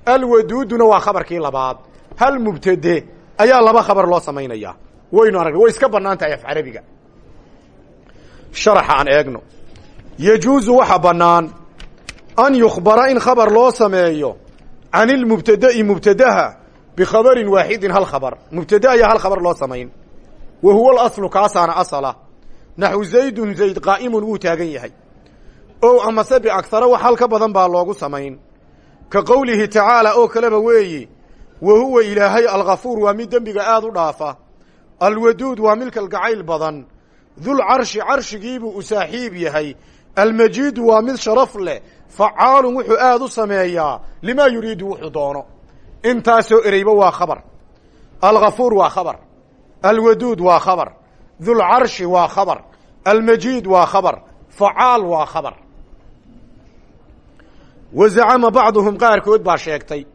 Alwaduuduna waa khabarkii labaad. Hal mubtade ayaa laba khabar loo samaynayaa waynu aragnay way iska bannaan tahay af carabiga. Sharaxa aan eegno. Yajuusu waxa bannaan an yukhbara in khabar loo sameeyo can ilmubtada'i mubtadaha bikhabarin waaxidin hal khabar mubtade ayaa hal khabar loo samayn wa huwa alaslu kaasaana asala naxwu zaydun zayd qaa'imun wuu taagan yahay ow amase biakhara wax hal ka badan baa loogu samayn ka qowlihi tacaala oo kaleba weeyi wa huwa ilaahay alghafuur waa mid dembiga aada u dhaafa alwaduud waa mid kalgacayl badan dulcarshi carshigiibuu u saaxiib yahay almajiidu waa mid sharaf leh facaalun wuxuu aada u sameeyaa limaa yuriidu wuxuu doono intaasoo ereyba waa khabar alghafuur waa khabar alwaduud waa khabar dulcarshi waa khabar almajiid waa khabar facaal waa khabar wa zacama bacduhum qaarkood baa sheegtay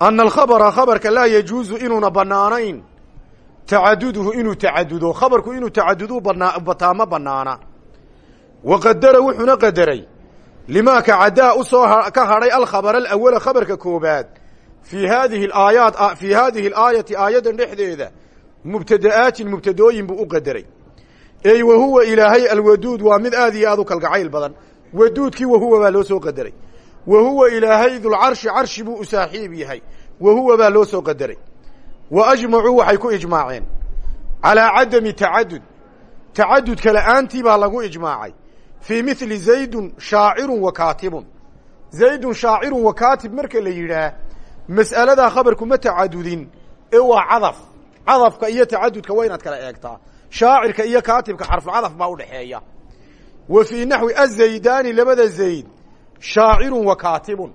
ana alkhabara khabarka laa yajuusu inuuna bannaanayn tacaduduhu inuu tacadudo khabarku inuu tacadudu banaa bataa ma bannaana wa qadara wuxuuna qadaray limaaka caddaa u soo ka hadhay alkhabara alawala khabarka koobaad fii haadihi aayaat fii haadihi alaayati aayaddan dhexdeeda mubtada'aatin mubtadooyin buu u qadaray ey wa huwa ilaahay alwaduud waa mid aad iyo aad u kalgacayl badan waduudkii wahuwa baa loo soo qadaray wa huwa ilaahay dulcarshi carshi buu u saaxiib yahay wa huwa baa loo soo qadaray wa ajmacuu waxay ku ijmaaceen calaa cadami tacadud tacadudka la'aantii baa lagu ijmaacay fii mithli zaydun shaacirun wa kaatibun. Zaydun shaacirun wa kaatib marka la yidhaah mas'aladaa khabarku ma tacadudin. Ee waa cadaf. Cadafka iyo tacadudka waa inaad kala eegtaa. Shaacirka iyo kaatibka xarfucadaf baa udhaxeeya wa fii naxwi azaydaani labada zayd shaacirun wa kaatibun.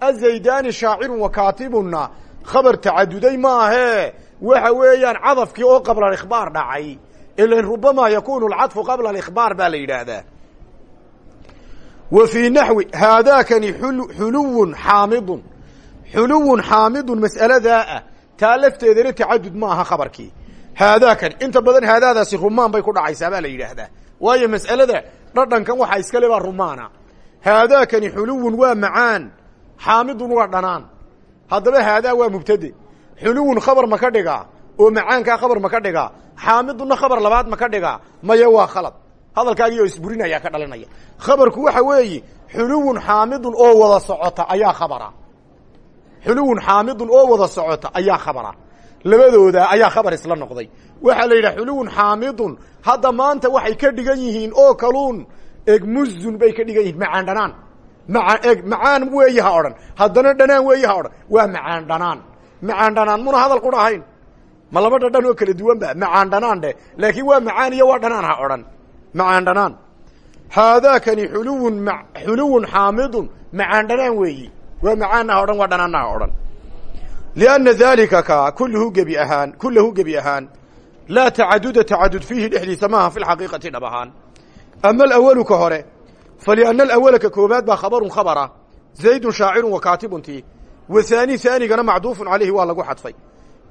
Azaydaani shaacirun wa kaatibunna khabar tacaduday maahee waxa weeyaan cadafkii oo qabla alikhbaar dhacay. Ilan rubamaa yakunu alcadfu qabla alikhbaar baa la yidhaahdaa wa fii naxwi haadaakani xuluwun xaamidun. Xuluwun xaamidun mas'aladaa ah taa lafteedana tacadud ma aha khabarkii haadaakani inta badan haadaadaasi rumaan bay ku dhacaysaa baa la yidhaahdaa. Waayo mas'alada dhadhankan waxaa iskale baa rumaana. Haadaakani xuluwun waa macaan xaamidun waa dhanaan. Haddaba haadaa waa mubtade xuluwun khabar ma ka dhigaa oo macaankaa khabar ma ka dhigaa. Xaamidunna khabar labaad ma ka dhigaa maya waa khalad hadalkaagii oo isburinayaa ka dhalinaya. Khabarku waxa weeyi xuluwun xaamidun oo wada socota ayaa khabara. Xuluwun xaamidun oo wada socota ayaa khabara. Labadooda ayaa khabar isla noqday. Waxaa la yidhaha xuluwun xaamidun hadda maanta waxay ka dhigan yihiin oo kaluun eg muzun bay ka dhigan yihiin. Macaan dhanaan. Maa eg macaan weeyi ha odhan. Haddana dhanaan weeyi ha odhan. Waa macaan dhanaan. Macaan dhanaan muna hadal qura ahayn ma dhadhan oo kala duwan ba macaan dhanaan dheh laakiin waa macaan iyo waa dhanaan ha odhan macaan dhanaan haadaakani xuluwun xuluwun xaamidun macaan dhanaan weeyi. Waa macaanna ha odhan waa dhanaanna ha odhan. Lianna daalika ka kulluhu gebi ahaan kullahu gebi ahaan laa tacaduda tacadud fiihi dhexdiisa maaha fi lxaqiiqati dhab ahaan ama alawalu ka hore falianna alawala ka koobaad baa khabarun khabara zaydun shaacirun wa kaatibuntii wa haani haanigana macduufun calayhi waa lagu xadfay.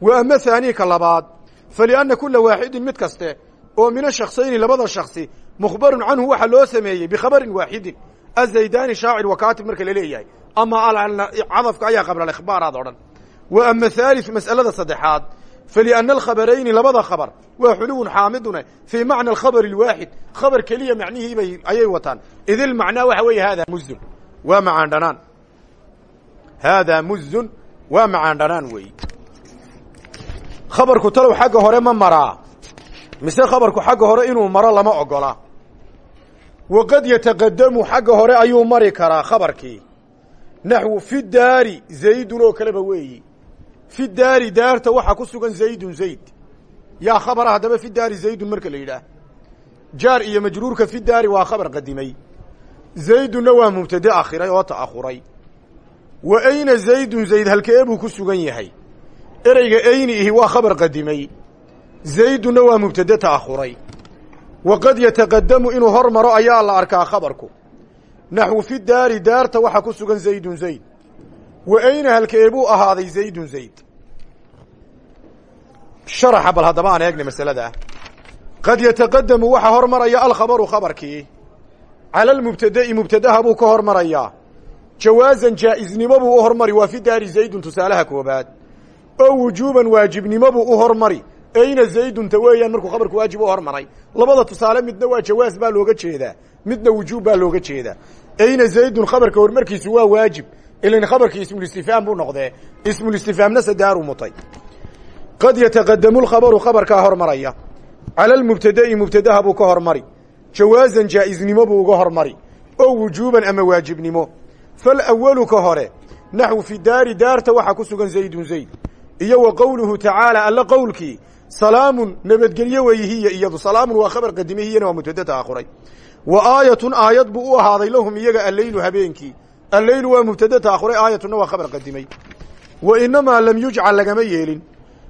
Wa ama haanii ka labaad falianna kula waaxidin mid kaste oo min ashaksayni labada shaksi mukhbarun canhu waxaa loo sameeyey bikhabarin waaxidin azaydaani shaacir wa kaatib marka la leeyahay. Ama cadafka ayaa qabla ikhbaaraad odhan wa ama haalith mas'alada saddexaad falianna alkhabarayni labada khabar waa xuluwun xaamidune fii macna alkhabari alwaaxid khabar keliya macnihiibay ayay wataan. Idil macnaa waxa weeye haadaa muzun waa macaan dhanaan. Haadaa muzun waa macaan dhanaan weeyi khabarku talow xagga hore ma maraa mise khabarku xagga hore inuu maro lama ogola waqad yataqadamu xagga hore ayuu mari karaa khabarkii. Naxwu fi daari zaydun oo kaleba weeyi. Fi daari daarta waxaa ku sugan zaydun zayd. Yaa khabara haddaba fi daari zaydun marka la yidhaah. Jaar iyo majruurka fi daari waa khabar qadimay. Zaydunna waa mubtade akhiray oo ta'akhuray. Wa ayna zaydun zayd halkee buu ku sugan yahay? Ereyga ayni ihi waa khabar qadimay zaydunna waa mubtade ta'akhuray waqad yataqadamu inuu hor maro ayaa la arkaa khabarku. Naxwu fi daari daarta waxaa ku sugan zaydun zayd. Wa ayna halkee buu ahaaday zaydun zayd? Sharaxa bal haddaba aan eegna masalada. Qad yataqadamu waxaa hor maraya alkhabaru khabarkii. Cala almubtada'i mubtadaha buu ka hor marayaa jawaazan jaa'iznimo buu u hormari waa fi daari zaydun tusaalaha koobaad oo wujuuban waajibnimo buu u hormari ayna zaydunta weeyaan markuu khabarku waajib u hormaray. Labada tusaale midna waa jawaaz baa looga jeedaa. Midna wujuub baa looga jeedaa. Ayna zaydun khabarka horumarkiisu waa waajib. Ilan khabarkii ismulistifaam buu noqdee ismulistifaamna sadaaru mutay. Qad yataqadamu lkhabaru khabarkaa hormaraya. Cala almubtada'i mubtadaha buu ka hormari. Jawaazan jaa'iznimo buu uga hormari. Oo wujuuban ama waajibnimo. Falawalu ka hore naxwu fi daari daarta waxaa ku sugan zaydun zayd. Iyo wa qowluhu tacaala alla qowlkii salaamun nabadgelye weeye hiya iyadu. Salaamun waa khabar qadime hiyana waa mubtada ta'akhuray wa aayatun aayad buu u ahaaday lahum iyaga alleylu habeenkii. Alleylu waa mubtada ta'akhuray aayatunna waa khabar qadimay wa inamaa lam yujcal lagama yeelin.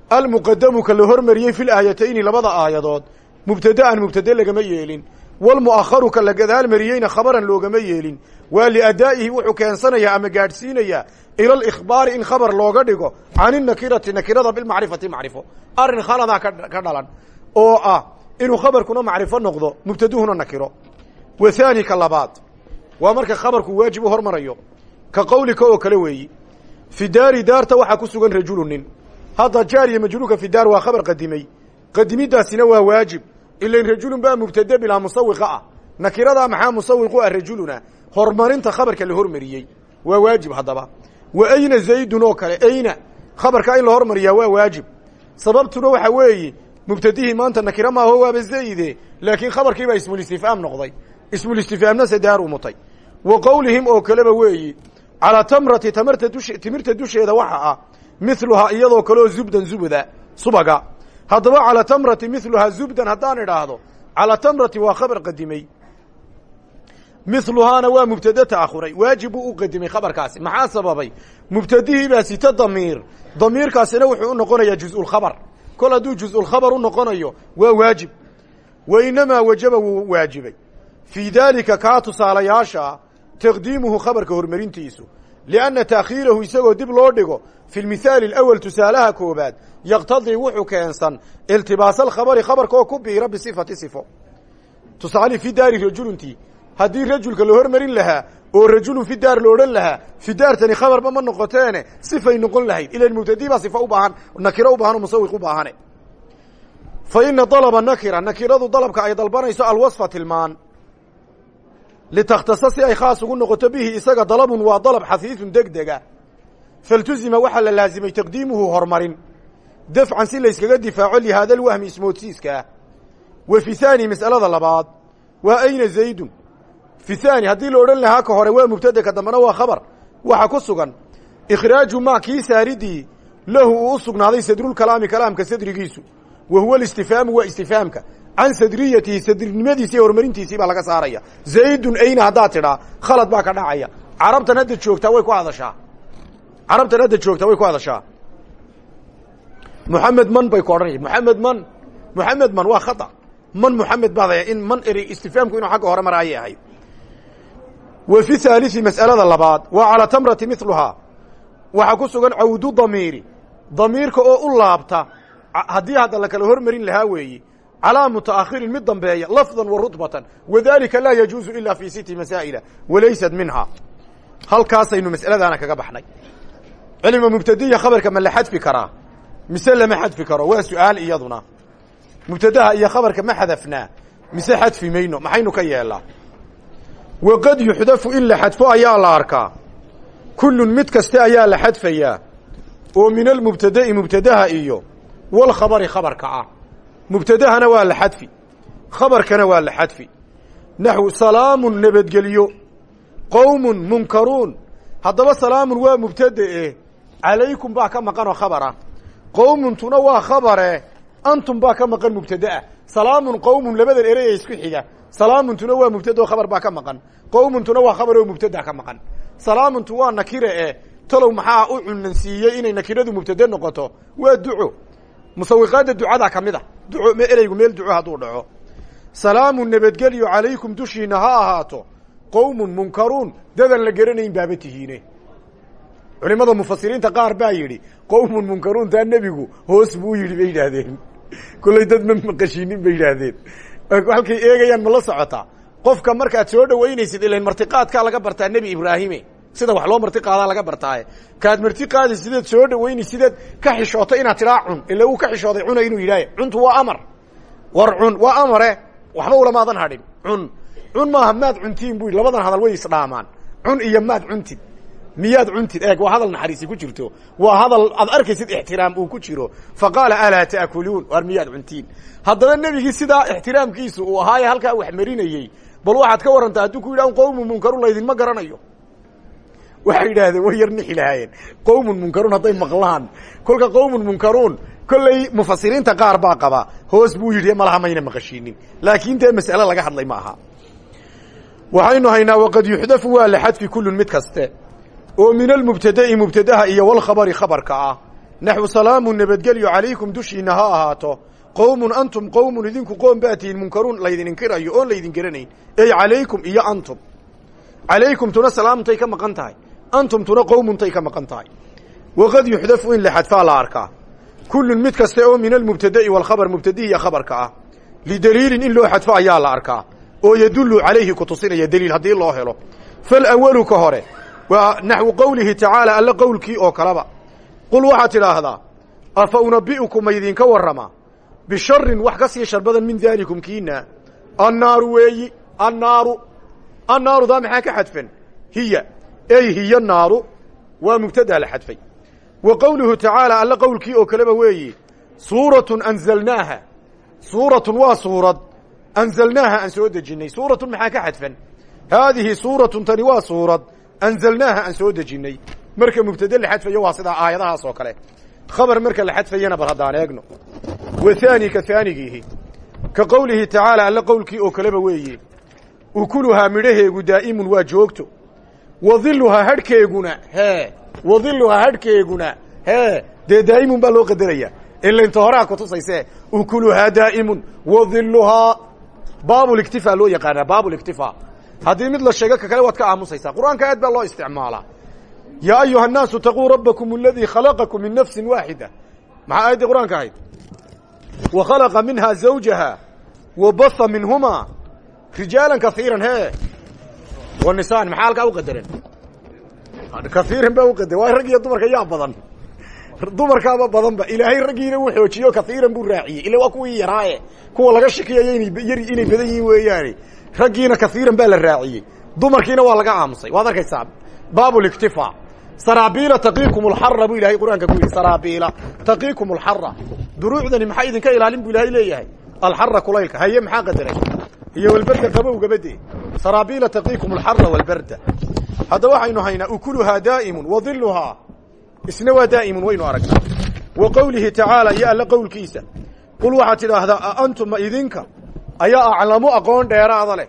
Almuqadamu ka la hormariyey fi labada aayadood. Mubtada'an mubtade lagama yeelin walmu'akharu ka la gadaal mariyeyna khabaran loogama yeelin waa liadaa'ihi wuxuu keensanayaa ama gaadhsiinayaa ila alikhbaari in khabar looga dhigo can inakirati nakirada bilmacrifati macrifo arrin khaladaa ka dhalan oo ah inuu khabarkuna macrifo noqdo mubtaduhuna nakiro wa haani ka labaad waa marka khabarku waajib u hormarayo ka qowlika oo kale weeyi fi daari daarta waxaa ku sugan rajulu hadda jaar iyo majruurka fi waa khabar qadimay qadimidaasina waa waajib ilain rajulun baa mubtade bilaa musawiqa ah nakiradaa maxaa musawiqu ah rajuluna horumarinta khabarka la hormariyey waa waajib haddaba wa ayna zaydun oo kale ayna khabarkaa in la hormariyaa waa waajib sababtuna waxa weeye mubtadihii maanta nakiro maaho waaba zayde laakiin khabarkii baa ismulistifaam noqday ismulistifaamna sadaaru mutay wa qowlihim oo kaleba weeyi calaa tamrati tamarta dushe timirta dusheeda waxa ah miluhaa iyadoo kaleoo zubdan zubda subaga haddaba calaa tamrati miluhaa zubdan haddaan idhaahdo calaa tamrati waa khabar qadimay. Miluhaana waa mubtade ta'akhuray waajib buu u qadimay khabarkaasi. Maxaa sababay? Mubtadihii baa sita damiir. Damiirkaasina wuxuu u noqonayaa juzulkhabar kol hadduu juzulkhabar u noqonayo waa waajib. Wa inamaa wajaba wuu waajibay. Fii daalika kaa tusaalayaasha taqdiimuhu khabarka hormarintiisu. Lianna taakhiirahu isagoo dib loo dhigo fi lmithaali alawal tusaalaha koobaad yaqtadii wuxuu keensan iltibaasa alkhabari khabarka oo ku biira bisifati sifo tusaale fi daari rajuluntii haddii rajulka la hormarin lahaa oo rajulun fi daar la odhan lahaa fi daartani khabarba ma noqoteene sifay noqon lahayd ilan mubtadii baa sifa u baahan nakiro u baahan oo musawiq u baahane fa ina dalaba nakira nakiradu dalabka ay dalbanayso alwasfa tilmaan litakhtasa si ay khaas ugu noqoto bihi isaga dalabun waa dalab xafiifun deg faltuzima waxaa la laasimay taqdiimuhu horumarin dafcan si layskaga difaaco lihaada alwahmi ismoodsiiska ah wa fi haani mas'alada labaad waa ayna zaydun fi haani haddii la odhan lahaa ka hore waa mubtada ka dambena waa khabar waxa ku sugan ikhraaju maa kii saaridii lahu uu u sugnaaday sadrulkalaami kalaamka sadrigiisu wa huwa alistifhaamu waa istifhaamka can sadriyatihi sadrinimadiisi horumarintiisii baa laga saaraya zaydun ayna haddaad tidhaa khalad baa ka dhacaya carabtan hadda joogtaa way ku hadashaa carabtan hadda joogtaa way ku hadashaa. Muxamed man bay ku odhanaya muxamed man muxamed man waa khata. Man muxamed baadaya in man eri istifhaamku inuu xagga hore mara ayay ahayd wa fi haalii mas'alada labaad waa calaa tamrati miluhaa waxaa ku sugan cawdu damiiri. Damiirka oo u laabta haddii hadda la kala hormarin lahaa weeye calaa mutaakhirin mid dambeeya lafdan wa rutbatan wadalika laa yajuuzu ila fi siti masaa'ila walaysat minha halkaasaynu mas'aladaana kaga baxnay cilma mubtadiya khabarka ma la xadfi karaa mise lama xadfi karo waa su'aal iyaduna mubtadaha iyo khabarka ma xadafnaa mise xadfi mayno maxaynu ka yeelaa waqad yuxdafu in la xadfo ayaa la arkaa kullun mid kaste ayaa la xadfayaa oo min almubtada'i mubtadaha iyo walkhabari khabarka ah mubtadahana waa la xadfi khabarkana waa la xadfi naxwu salaamun nabadgelyo qowmun munkaruun haddaba salaamun waa mubtade calaykum baa ka maqan oo khabara qowmuntuna waa khabare antum baa ka maqan mubtadaah salaamun qowmun labadan erey isku xiga salaamuntuna waa mubtada oo khabar baa ka maqan qowmuntuna waa khabar oo mubtada ka maqan salaamuntu waa nakire e talow maxaa u cunansiiyey inay nakiradu mubtade noqoto waa duco musawiqaadda ducadaa ka mid a duco m ereygu meel duco hadduu dhaco salaamun nabadgelyo calaykum dushiina ha ahaato qowmun munkaruun dadan la garanayn baaba tihiine culimada mufasiriinta qaar baa yidhi qowmun munkaruun taa nebigu hoos buu yidhi bay yidhaahdeen. Kollay dad ma maqashiinin bay yidhaahdeen. Halkay eegayaan ma la socotaa qofka markaad soo dhawaynaysid ilan martiqaadkaa laga bartaa nebi ibraahime sida wax loo marti qaadaa laga bartaaye. Kaad marti qaadi sideed soo dhawayni sideed ka xishooto inaad tidhaa cun ila uu ka xishooday cuna inuu yidhaahy cuntu waa amar. War cun waa amare. Waxba ulamaadan hadhin. Cun. Cun maaha maad cuntiin bu labadan hadal way isdhaamaan cun iyo maad cuntid miyaad cuntid? Eeg waa hadal naxariisi ku jirto. Waa hadal aad arkaysid ixtiraam uu ku jiro. Fa qaala alaa ta'kuluun? Waar miyaad cuntiin. Haddaba nebigii sidaa ixtiraamkiisu uu ahaaye halkaa wax marinayey. Bal waxaad ka warantaa hadduu ku yidhah qowmu munkarun laydinma garanayo. Waxay yidhaahdeen way yar nixi lahaayeen. Qowmun munkaruun hadday maqlaan. Kolka qowmun munkaruun kolley mufasiriinta qaar baa qaba. Hoos buu yidhi malaha mayna maqashiinin. Laakiin dee mas'ale laga hadlay ma aha waxaynu haynaa waqad yuxdafu waa la xadfi kullun mid kaste oo min almubtada'i mubtadaha iyo walkhabari khabarka ah. Naxwu salaamu nabadgelyo calaykum dushiina ha ahaato. Qowmun antum qowmun idinku qoom baa tihiin munkaruun laydin inkirayo oon laydin garanayn ey calaykum iyo antum. Calaykumtuna salaamtay ka maqan tahay. Antumtuna qowmuntay ka maqan tahay. Waqad yuxdafu in la xadfaa la arkaa. Kullun mid kaste oo min almubtada'i walkhabar mubtadihi iyo khabarka ah. Lidaliilin in loo xadfo ayaa la arkaa. Oo yadullu calayhi ku tusinaya daliil haddii loo helo. Falawalu ka hore waa naxwu qowlihi tacaala alla qowlkii oo kaleba qul waxaad tidhaahdaa afa unabi'ukum ma idinka warrama? Bisharin wax ka sii shar badan min daalikum kiina annaaru weeyi annaaru annaaru daa maxaa ka xadfan? Hiya ey hiya naaru waa mubtadaa la xadfay. Wa qowluhu tacaala alla qowlkii oo kaleba weeyi suuratun anzalnaaha. Suuratun waa suurad anzalnaaha aan soo dejinnay suuratun maxaa ka xadfan? Haadihi suuratun tani waa suurad anzalnaaha aan soo dejinnay marka mubtade la xadfayo waa sidaa aayadahaas oo kale khabar marka la xadfayana bal haddaan eegno wa haani ka haanigiihi ka qowlihi tacaala alla qowlkii oo kaleba weeye ukuluhaa midhaheegu daa'imun waa joogto wa diluhaa hadhkeeguna hee wa diluhaa hadhkeeguna hee dee daa'imun baa loo qadaraya ila inta horaa kutusayse ukuluhaa daa'imun wa baabuliktifaa loo yaqaanaa baabuliktifaa haddii mid la sheego ka kale waad ka aamusaysaa. Qur'aanka aad baa loo isticmaalaa. Yaa ayuha الnaasu taquu rabbakum aladii khalaqakum min nafsi waaxida maxaa aayaddii qur'aanka ahayd? Wa khalaqa minhaa zawjaha wa baha minhumaa. Rijaala kaiira he wa nisaan maxaa halkaa uqadaran kaiiran baa uqadaran waa rag iyo dumarka yaa badan. Dumarkaaba badanba ilaahay raggiina uu xoojiyo kaiiran buu raaciyey. Ila waa kuwii yaraaye. Kuwa laga shakiyayo ina inay badan yihiin weeyaane raggiina kaiiran baa la raaciyey. Dumarkiina waa laga aamusay. Waad arkaysaa baabuliktifa saraabiila taqiikum alxara buu ilahay qur'aanka ku yidhi. Saraabiila taqiikum alxara duruucdani maxaa idinka ilaalin buu ilaahay leeyahay? Alxara kulaylka. Haye maxaa qadaray iyo walberda qabowgabade saraabiila taqiikum alxara walberda hadda waxaynu haynaa ukuluhaa daa'imun wa diluhaa isna waa daa'imun waynu aragnaa. Wa qowlihi tacaala iyo alla qowlkiisa. Qul waxaad tidhaahdaa a antuma idinka ayaa aclamu aqoon dheeraada leh.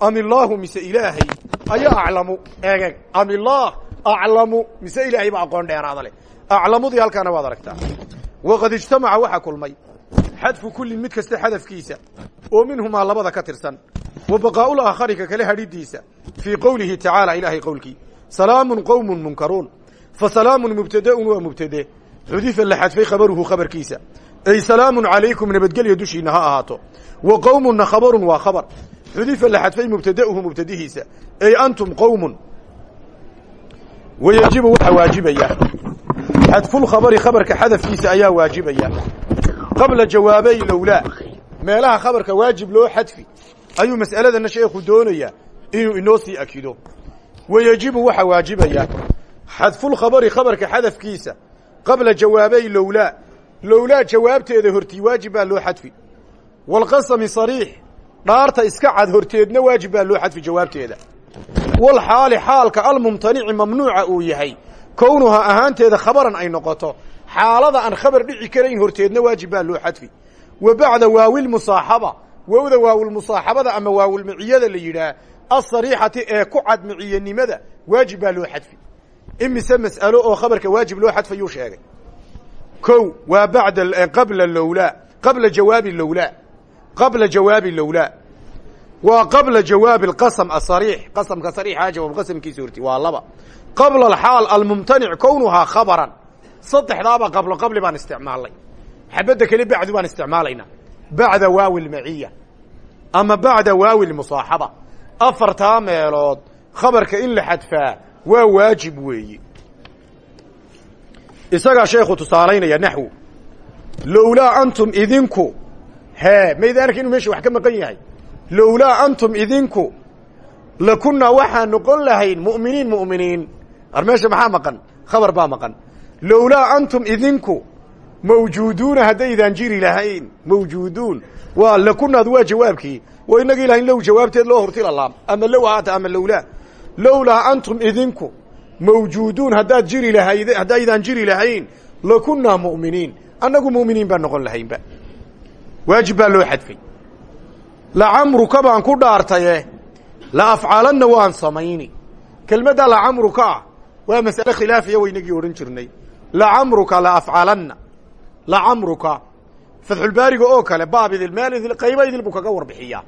Am illaahu mise ilaahay? Ayaa aclamu. Eegeg am illaah aclamu mise ilaahay ba aqoon dheeraada leh. Aclamudii halkaana waad aragtaa. Waqad ijtamaca waxaa kulmay. Xadfu kullin mid kasta xadafkiisa oo minhumaa labada ka tirsan. Wa baqaa'ul aakharika kale hadhidiisa fii qowlihi tacaala ilaahay qowlkii. Salaamun qowmun munkaruun. Fa salaamun mubtadaun waa mubtade. Xudifa la xadfay khabaruhu khabarkiisa ay salaamun calaykum nabadgelya dushiina ha ahaato. Wa qowmunna khabarun waa khabar. Xudifa la xadfay mubtada'uhu mubtadihiisa. Ay antum qowmun wayajibu waxaa waajibaya. Xadfulkhabari khabarka xadafkiisa ayaa waajibaya. Qabla jawaabay lowlaa meelaha khabarka waajib loo xadfi ayuu mas'aladana sheekhu doonaya inuu inoo sii akido. Wayajibu waxaa waajibaya. Xadfulkhabari khabarka xadafkiisa. Qabla jawaabay lowlaa lowlaa jawaabteeda hortii waajib baa loo xadfi walqasami sariix dhaarta iska cad horteedna waajib baa loo xadfi jawaabteeda walxaali xaalka almumtanici mamnuuca uu yahay kownuhaa ahaanteeda khabaran ay noqoto xaalada aan khabar dhici karayn horteedna waajib baa loo xadfi wa bacda waawilmusaaxaba wowda waawilmusaaxabada ama waawilmiciyada la yidhaah asariixati ee ku cad miciyanimada waajib baa loo xadfi imise mas'alo oo khabarka waajib loo xadfayuu sheegay kow waa bacda qabla lowlaa qabla jawaabi lowlaa qabla jawaabi lowlaa waa qabla jawaabi alqasm asariix qasamka sariixa jawaab qasamkiisa horti waa laba. Qabla alxaal almumtanic kownuhaa khabaran. Saddexdaaba qablo qabli baan isticmaalnay xabadda keli bacdu baan isticmaalaynaa bacda waawi lmaciya ama bacda waawi lmusaaxaba afartaa meelood khabarka in la xadfaa waa waajib weeyi isagaa sheekhu tusaalaynaya naxwu. Lowlaa antum idinku hee maydaanka inuu meesha wax ka maqan yahay. Lowlaa antum idinku lakunnaa waxaa noqon lahayn mu'miniin mu'miniin. Ar meesha maxaa maqan? Khabar baa maqan. Lowlaa antum idinku mawjuuduuna haddaydaan jiri lahayn mawjuuduun. Waa lakunaadu waa jawaabkii. Wa inagii lahayn low jawaabteed loo horti lalaam ama low haata ama lowlaa. Lowlaa antum idinku mawjuuduun haddaad jiri lahayd haddaydaan jiri lahayn lakunnaa mu'miniin. Annagu mu'miniin baan noqon lahaynba. Waajib baa loo xadfay. Lacamruka baan ku dhaartaye la afcalanna waan samayni. Kelmaddaa lacamruka ah waa mas'ale khilaafiya waynagii odhan jirnay. Lacamruka la afcalanna lacamruka fatxulbaariga oo kale baab idil meel idil qaybo idil buu kaga warbixiyaa.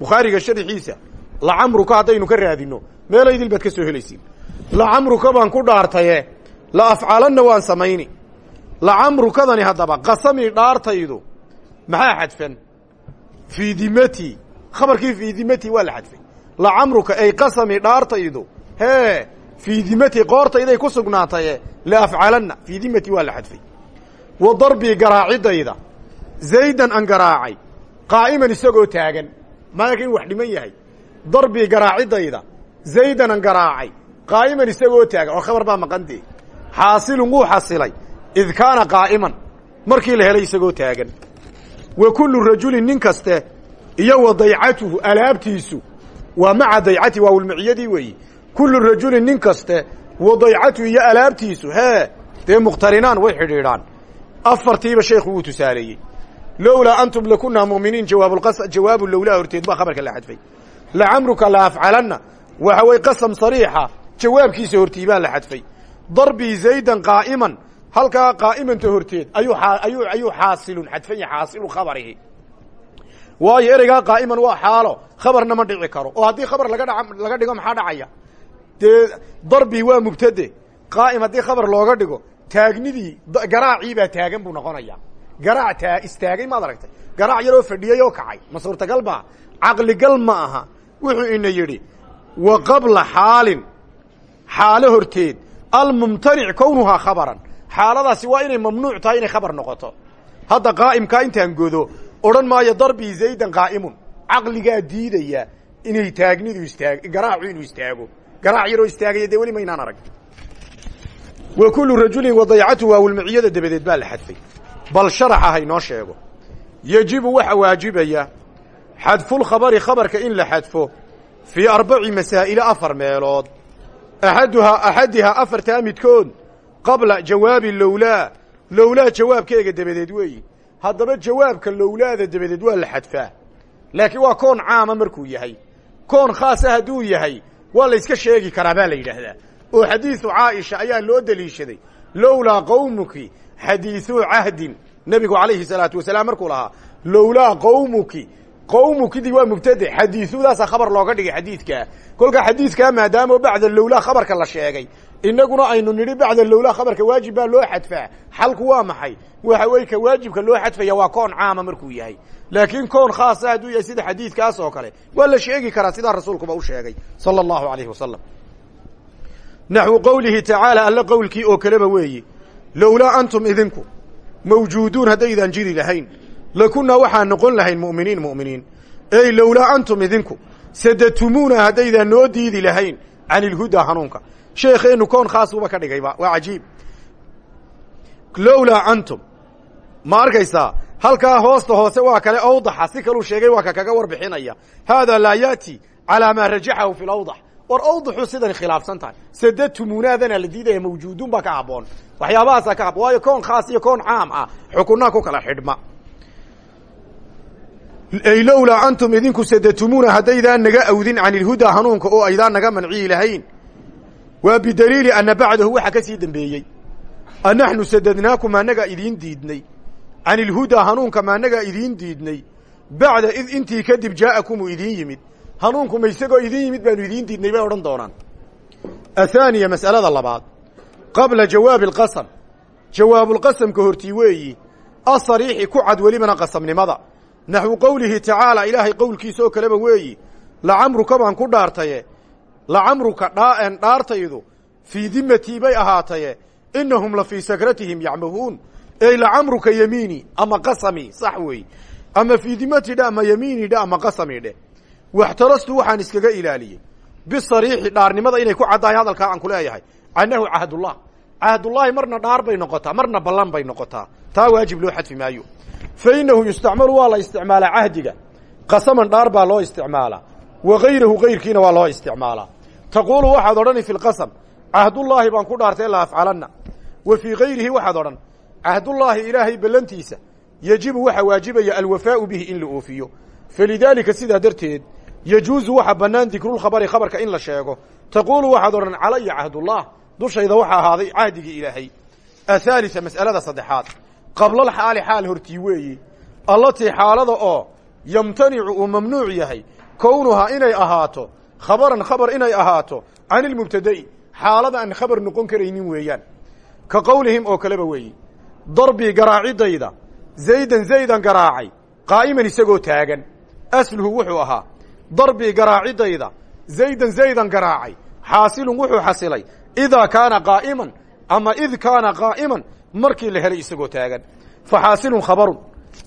Bukhaariga sharxiisa lacamruka haddaynu ka raadino meelo idil baad ka soo helaysiin lacamruka baan ku dhaartaye la afcalanna waan samayni. Lacamrukadani haddaba qasami dhaartaydu maxaa xadfan? Fii dimati khabarkii fii dimati waa la xadfay. Lacamruka ay qasami dhaartaydu hee fii dimati qoortayday ku sugnaataye la afcalanna fii dimati waa la xadfay. Wa darbii garaacidayda zaydan an garaacay qaa'iman isagoo taagan maanka in wax dhiman yahay. Darbii garaacidayda zaydan an garaacay qaa'iman isagoo taagan oo khabar baa maqantee xaasilun wuu xasilay id kaana qaa'iman markii la helay isagoo taagan wa kullu rajulin nin kaste iyo wa daycatuhu alaabtiisu waa maca daycati waawilmiciyadii weeyi kullu rajulin nin kaste wa daycatuhu iyo alaabtiisu hee dee muqhtarinaan way xidhiidhaan afartiiba sheekhu wuu tusaaleeyey lowlaa antum lakunaa mu'miniin jawaabu lowlaa horteed baa khabarka la xadfay lacamruka la afcalanna waxa way qasam sariixa jawaabkiisa hortii baa la xadfay. Darbii zaydan qaa'iman halkaa qaa'imanta horteed ayuu ayuu ayuu xaasilun xadfan yahay xaasilu khabarihi. Waayo ereygaa qaa'iman waa xaalo khabarna ma dhici karo. Oo haddii khabar laga dha laga dhigo maxaa dhacaya? Dee darbii waa mubtade. Qaa'im haddii khabar looga dhigo taagnidii garaacii baa taagan buu noqonaya garaac taa istaagay maad aragtay. Garaac yaroo fadhiyey oo kacay. Ma suurtagal baa caqligal ma aha. Wuxuu ina yidhi wa qabla xaalin xaalo horteed almumtanic kownuhaa khabaran. Xaaladaasi waa inay mamnuuc tahay inay khabar noqoto. Hadda qaa'imkaa intaan godo odhan maayo darbii zaydan qaa'imun. Caqligaa diidaya inay taagnidu istaag garaacu inuu istaago. Garaac yaroo istaagaya dee weli maynaan arag. Wa kullu rajulin wadaycatu waawilmiciyada dabadeed baa la xadfay. Bal sharaxa haynoo sheego. Yejibu waxa waajibaya xadfulkhabari khabarka in la xadfo fii arbaci masaa'ile afar meelood axaduhaa axadihaa afartaa midkood qabla jawaabi lowlaa lowlaa jawaabkeega dabadeed weeyi haddaba jawaabka lowlaada dabadeed waa la xadfaa laakiin waa koon caama markuu yahay koon khaasa hadduu yahay waa la yska sheegi karaa baa la yidhaahdaa oo xadiisu caaisha ayaa loo deliishaday lowlaa qowmuki xadiisuu cahdin nebigu calayhi salaatu wasalaam markuu lahaa lowlaa qowmuki qowmukidii waa mubtade xadiisuudaasaa khabar looga dhigay xadiidkaa kolkaa xadiidkaa maadaama bacda lowlaa khabarka la sheegay inaguna aynu nidhi bacda lowlaa khabarka waajib baa loo xadfaa xalku waa maxay? Waxa weye ka waajibka loo xadfaya waa koon caama markuu yahay. Laakiin koon khaasa hadduu yahay sida xadiidkaas oo kale waa la sheegi karaa sidaa rasuulkuba u sheegay sala allahu alayhi wasalam naxwu qowlihi tacaala alla qowlkii oo kaleba weeyi lowlaa antum idinku mawjuuduun haddaydaan jiri lahayn lakunaa waxaan noqon lahayn mu'miniin mu'miniin. Ey lowlaa antum idinku sadadtumuuna haddaydaan noo diidi lahayn can ilhudaa hanuunka. Sheekeennu koon khaasuuba ka dhigayba waa cajiib. Lowlaa antum ma arkaysaa halkaa hoosta hoose waa kale awdaxa si kaluu sheegay waa ka kaga warbixinaya. Haadaa laa yaati calaa maa rajaxahu fi war awdaxu sidan khilaafsan tahay. Sadadtumuunaadana la diidaya mawjuudun baa ka haboon waxyaabahaasaa ka hab waayo koon khaas iyo koon caam ah. Xukunaa ku kala xidhma ay lowlaa antum idinku sadadtumuuna haddaydaan naga awdin can ilhudaa hanuunka oo aydaan naga manciyi lahayn. Waa bidaliili ana bacdahu waxa ka sii dembeeyey anaxnu sadadnaakum annagaa idiin diidnay. Can ilhudaa hanuunka maannagaa idiin diidnay. Bacda id intii kadib jaa'akumuu idiin yimid. Hanuunkuma isagoo idiin yimid baanu idiin diidnay bay odhan doonaan. Athaaniya mas'alada labaad. Qabla jawaabi alqasam jawaabulqasamka hortii weeyi. Asariixi ku cad welibana qasamnimada naxwu qowlihi tacaala ilaahay qowlkiisa oo kaleba weeyi lacamruka baan ku dhaartaye lacamruka dhaan dhaartaydu fii dimatii bay ahaataye inahum la fii sakratihim yacmahuun ey lacamruka yamiini ama qasami sax weey ama fii dimati dhe ama yamiini dhe ama qasami dheh waxtarastu waxaan iskaga ilaaliyey bisariixi dhaarnimada inay ku caddahay hadalkaa aan ku leeyahay annahu cahdullah cahdullaahi marna dhaar bay noqotaa marna ballan bay noqotaa taa waajib loo xadfi maayo fa innahu yustacmalu waa la isticmaalaa cahdiga qasaman dhaar baa loo isticmaalaa wa gayrahu gayrkiina waa loo isticmaalaa taquulu waxaad odhani fi lqasam cahdullaahi baan ku dhaartay la afcalanna wa fii gayrihi waxaad odhan cahdullaahi ilaahay ballantiisa yejibu waxaa waajibaya alwafaau bihi in la oofiyo falidaalika sidaa darteed yejuusu waxa bannaan dikrulkhabari khabarka in la sheego taquulu waxaad odhan calaya cahdullah dushayda waxaa ahaaday cahdigii ilaahay athaalisa mas'alada saddexaad qablalxaali xaal hortii weeyi. Allatii xaalada oo yamtanicu uu mamnuuc yahay kownuhaa inay ahaato khabaran khabar inay ahaato can ilmubtada'i xaalada aan khabar noqon karaynin weeyaan. Ka qowlihim oo kaleba weeyi darbii garaacidayda zaydan zaydan garaacay qaa'iman isagoo taagan. Asluhu wuxuu ahaa darbii garaacidayda zaydan zaydan garaacay xaasilun wuxuu xasilay idaa kaana qaa'iman ama id kaana qaa'iman markii la helay isagoo taagan. Fa xaasilun khabarun.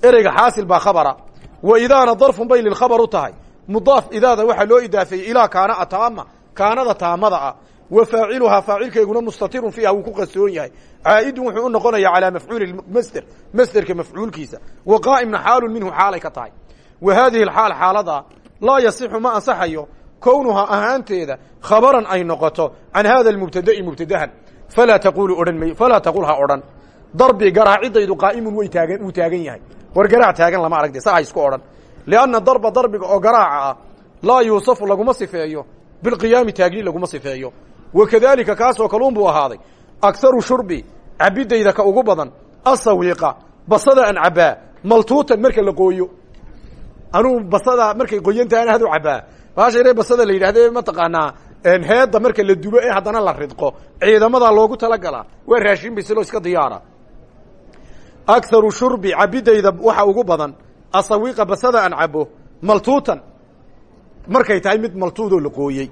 Ereyga xaasil baa khabara. Wa idaana darfun bay lilkhabar u tahay. Mudaaf idaada waxaa loo idaafeeyey ilaa kaana ataama kaanada taamada ah. Wa faaciluhaa faacilkeeguna mustatirun fiiha wuu ku qasoon yahay. Caa'idun wuxuu u noqonayaa calaa mafcuuli masder masderka mafcuulkiisa. Wa qaa'imna xaalun minhu xaalay ka tahay. Wa haadihi alxaal xaaladaa laa yasixu ma ansaxayo kownuhaa ahaanteeda khabaran ay noqoto can hada almubtada'i mubtadahan. Falaa taqulu odhan falaa taqul ha odhan darbi garaacidaydu qaa'imun way taagan wuu taagan yahay. War garaac taagan lama aragde sa ha isku odhan. Lianna darba darbiga oo garaaca ah laa yuusafu laguma sifeeyo bilqiyaami taagni laguma sifeeyo. Wa kadaalika kaasoo kaluun buu ahaaday akharu shurbi cabidayda ka ugu badan asawiiqa basada an cabbaa maltuutan marka la qooyo anuu basada markay qoyantaana hadu cabbaa. Baasha basada la yidhahde mataqaanaa heedda marka la dubo ee haddana la ridqo ciidamadaa loogu talagalaa. Waa raashin bisiloo iska diyaara akharu shurbi cabidayda waxa ugu badan asawiiqa basada an cabo maltuutan markay tahay mid maltuudoo la qooyey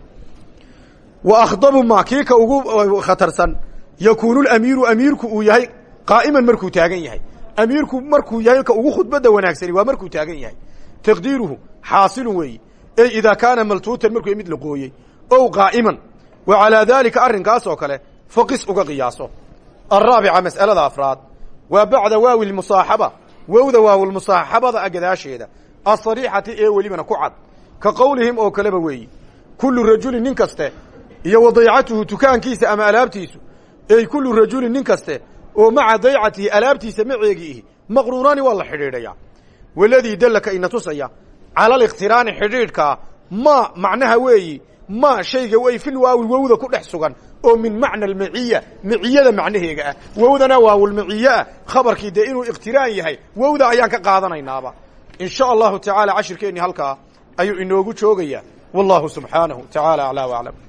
wa akhdabu ma kii ka ugu khatarsan yakuunu lamiiru amiirku uu yahay qaa'iman markuu taagan yahay amiirku markuu yahay ka ugu khudbadda wanaagsani waa markuu taagan yahay taqdiiruhu xaasilun weeyi ey idaa kaana maltuutan markuu yahay mid la qooyey ow qaa'iman wa calaa daalika arrinkaas oo kale faqis uga qiyaaso alraabica mas'alada afraad waa bacda waawi lmusaaxaba wowda waawilmusaaxabada a gadaasheeda asariixati ee welibana ku cad. Ka qowlihim oo kaleba weeyi. Kullu rajulin nin kaste iyo wa daycatuhu tukaankiisa ama alaabtiisu ey kullu rajulin nin kaste oo maca daycatihi alaabtiisa maceegi ihi. Maqruunaani waa la xidhiidhayaa waladii dallaka ina tusaya cala xidhiidhkaa ma macnaha weeyi ma shayga way fil waawi wowda ku dhex sugan oo min macna almaciya maciyada macnaheega ah. Wowdana waawulmaciye ah. Khabarkii dee inuu iqtiraan yahay wowda ayaan ka qaadanaynaaba in sha allahu tacaala cashirkeennii halkaa ayuu inoogu joogayaa wallahu subxaanahu tacaala aclaa waclam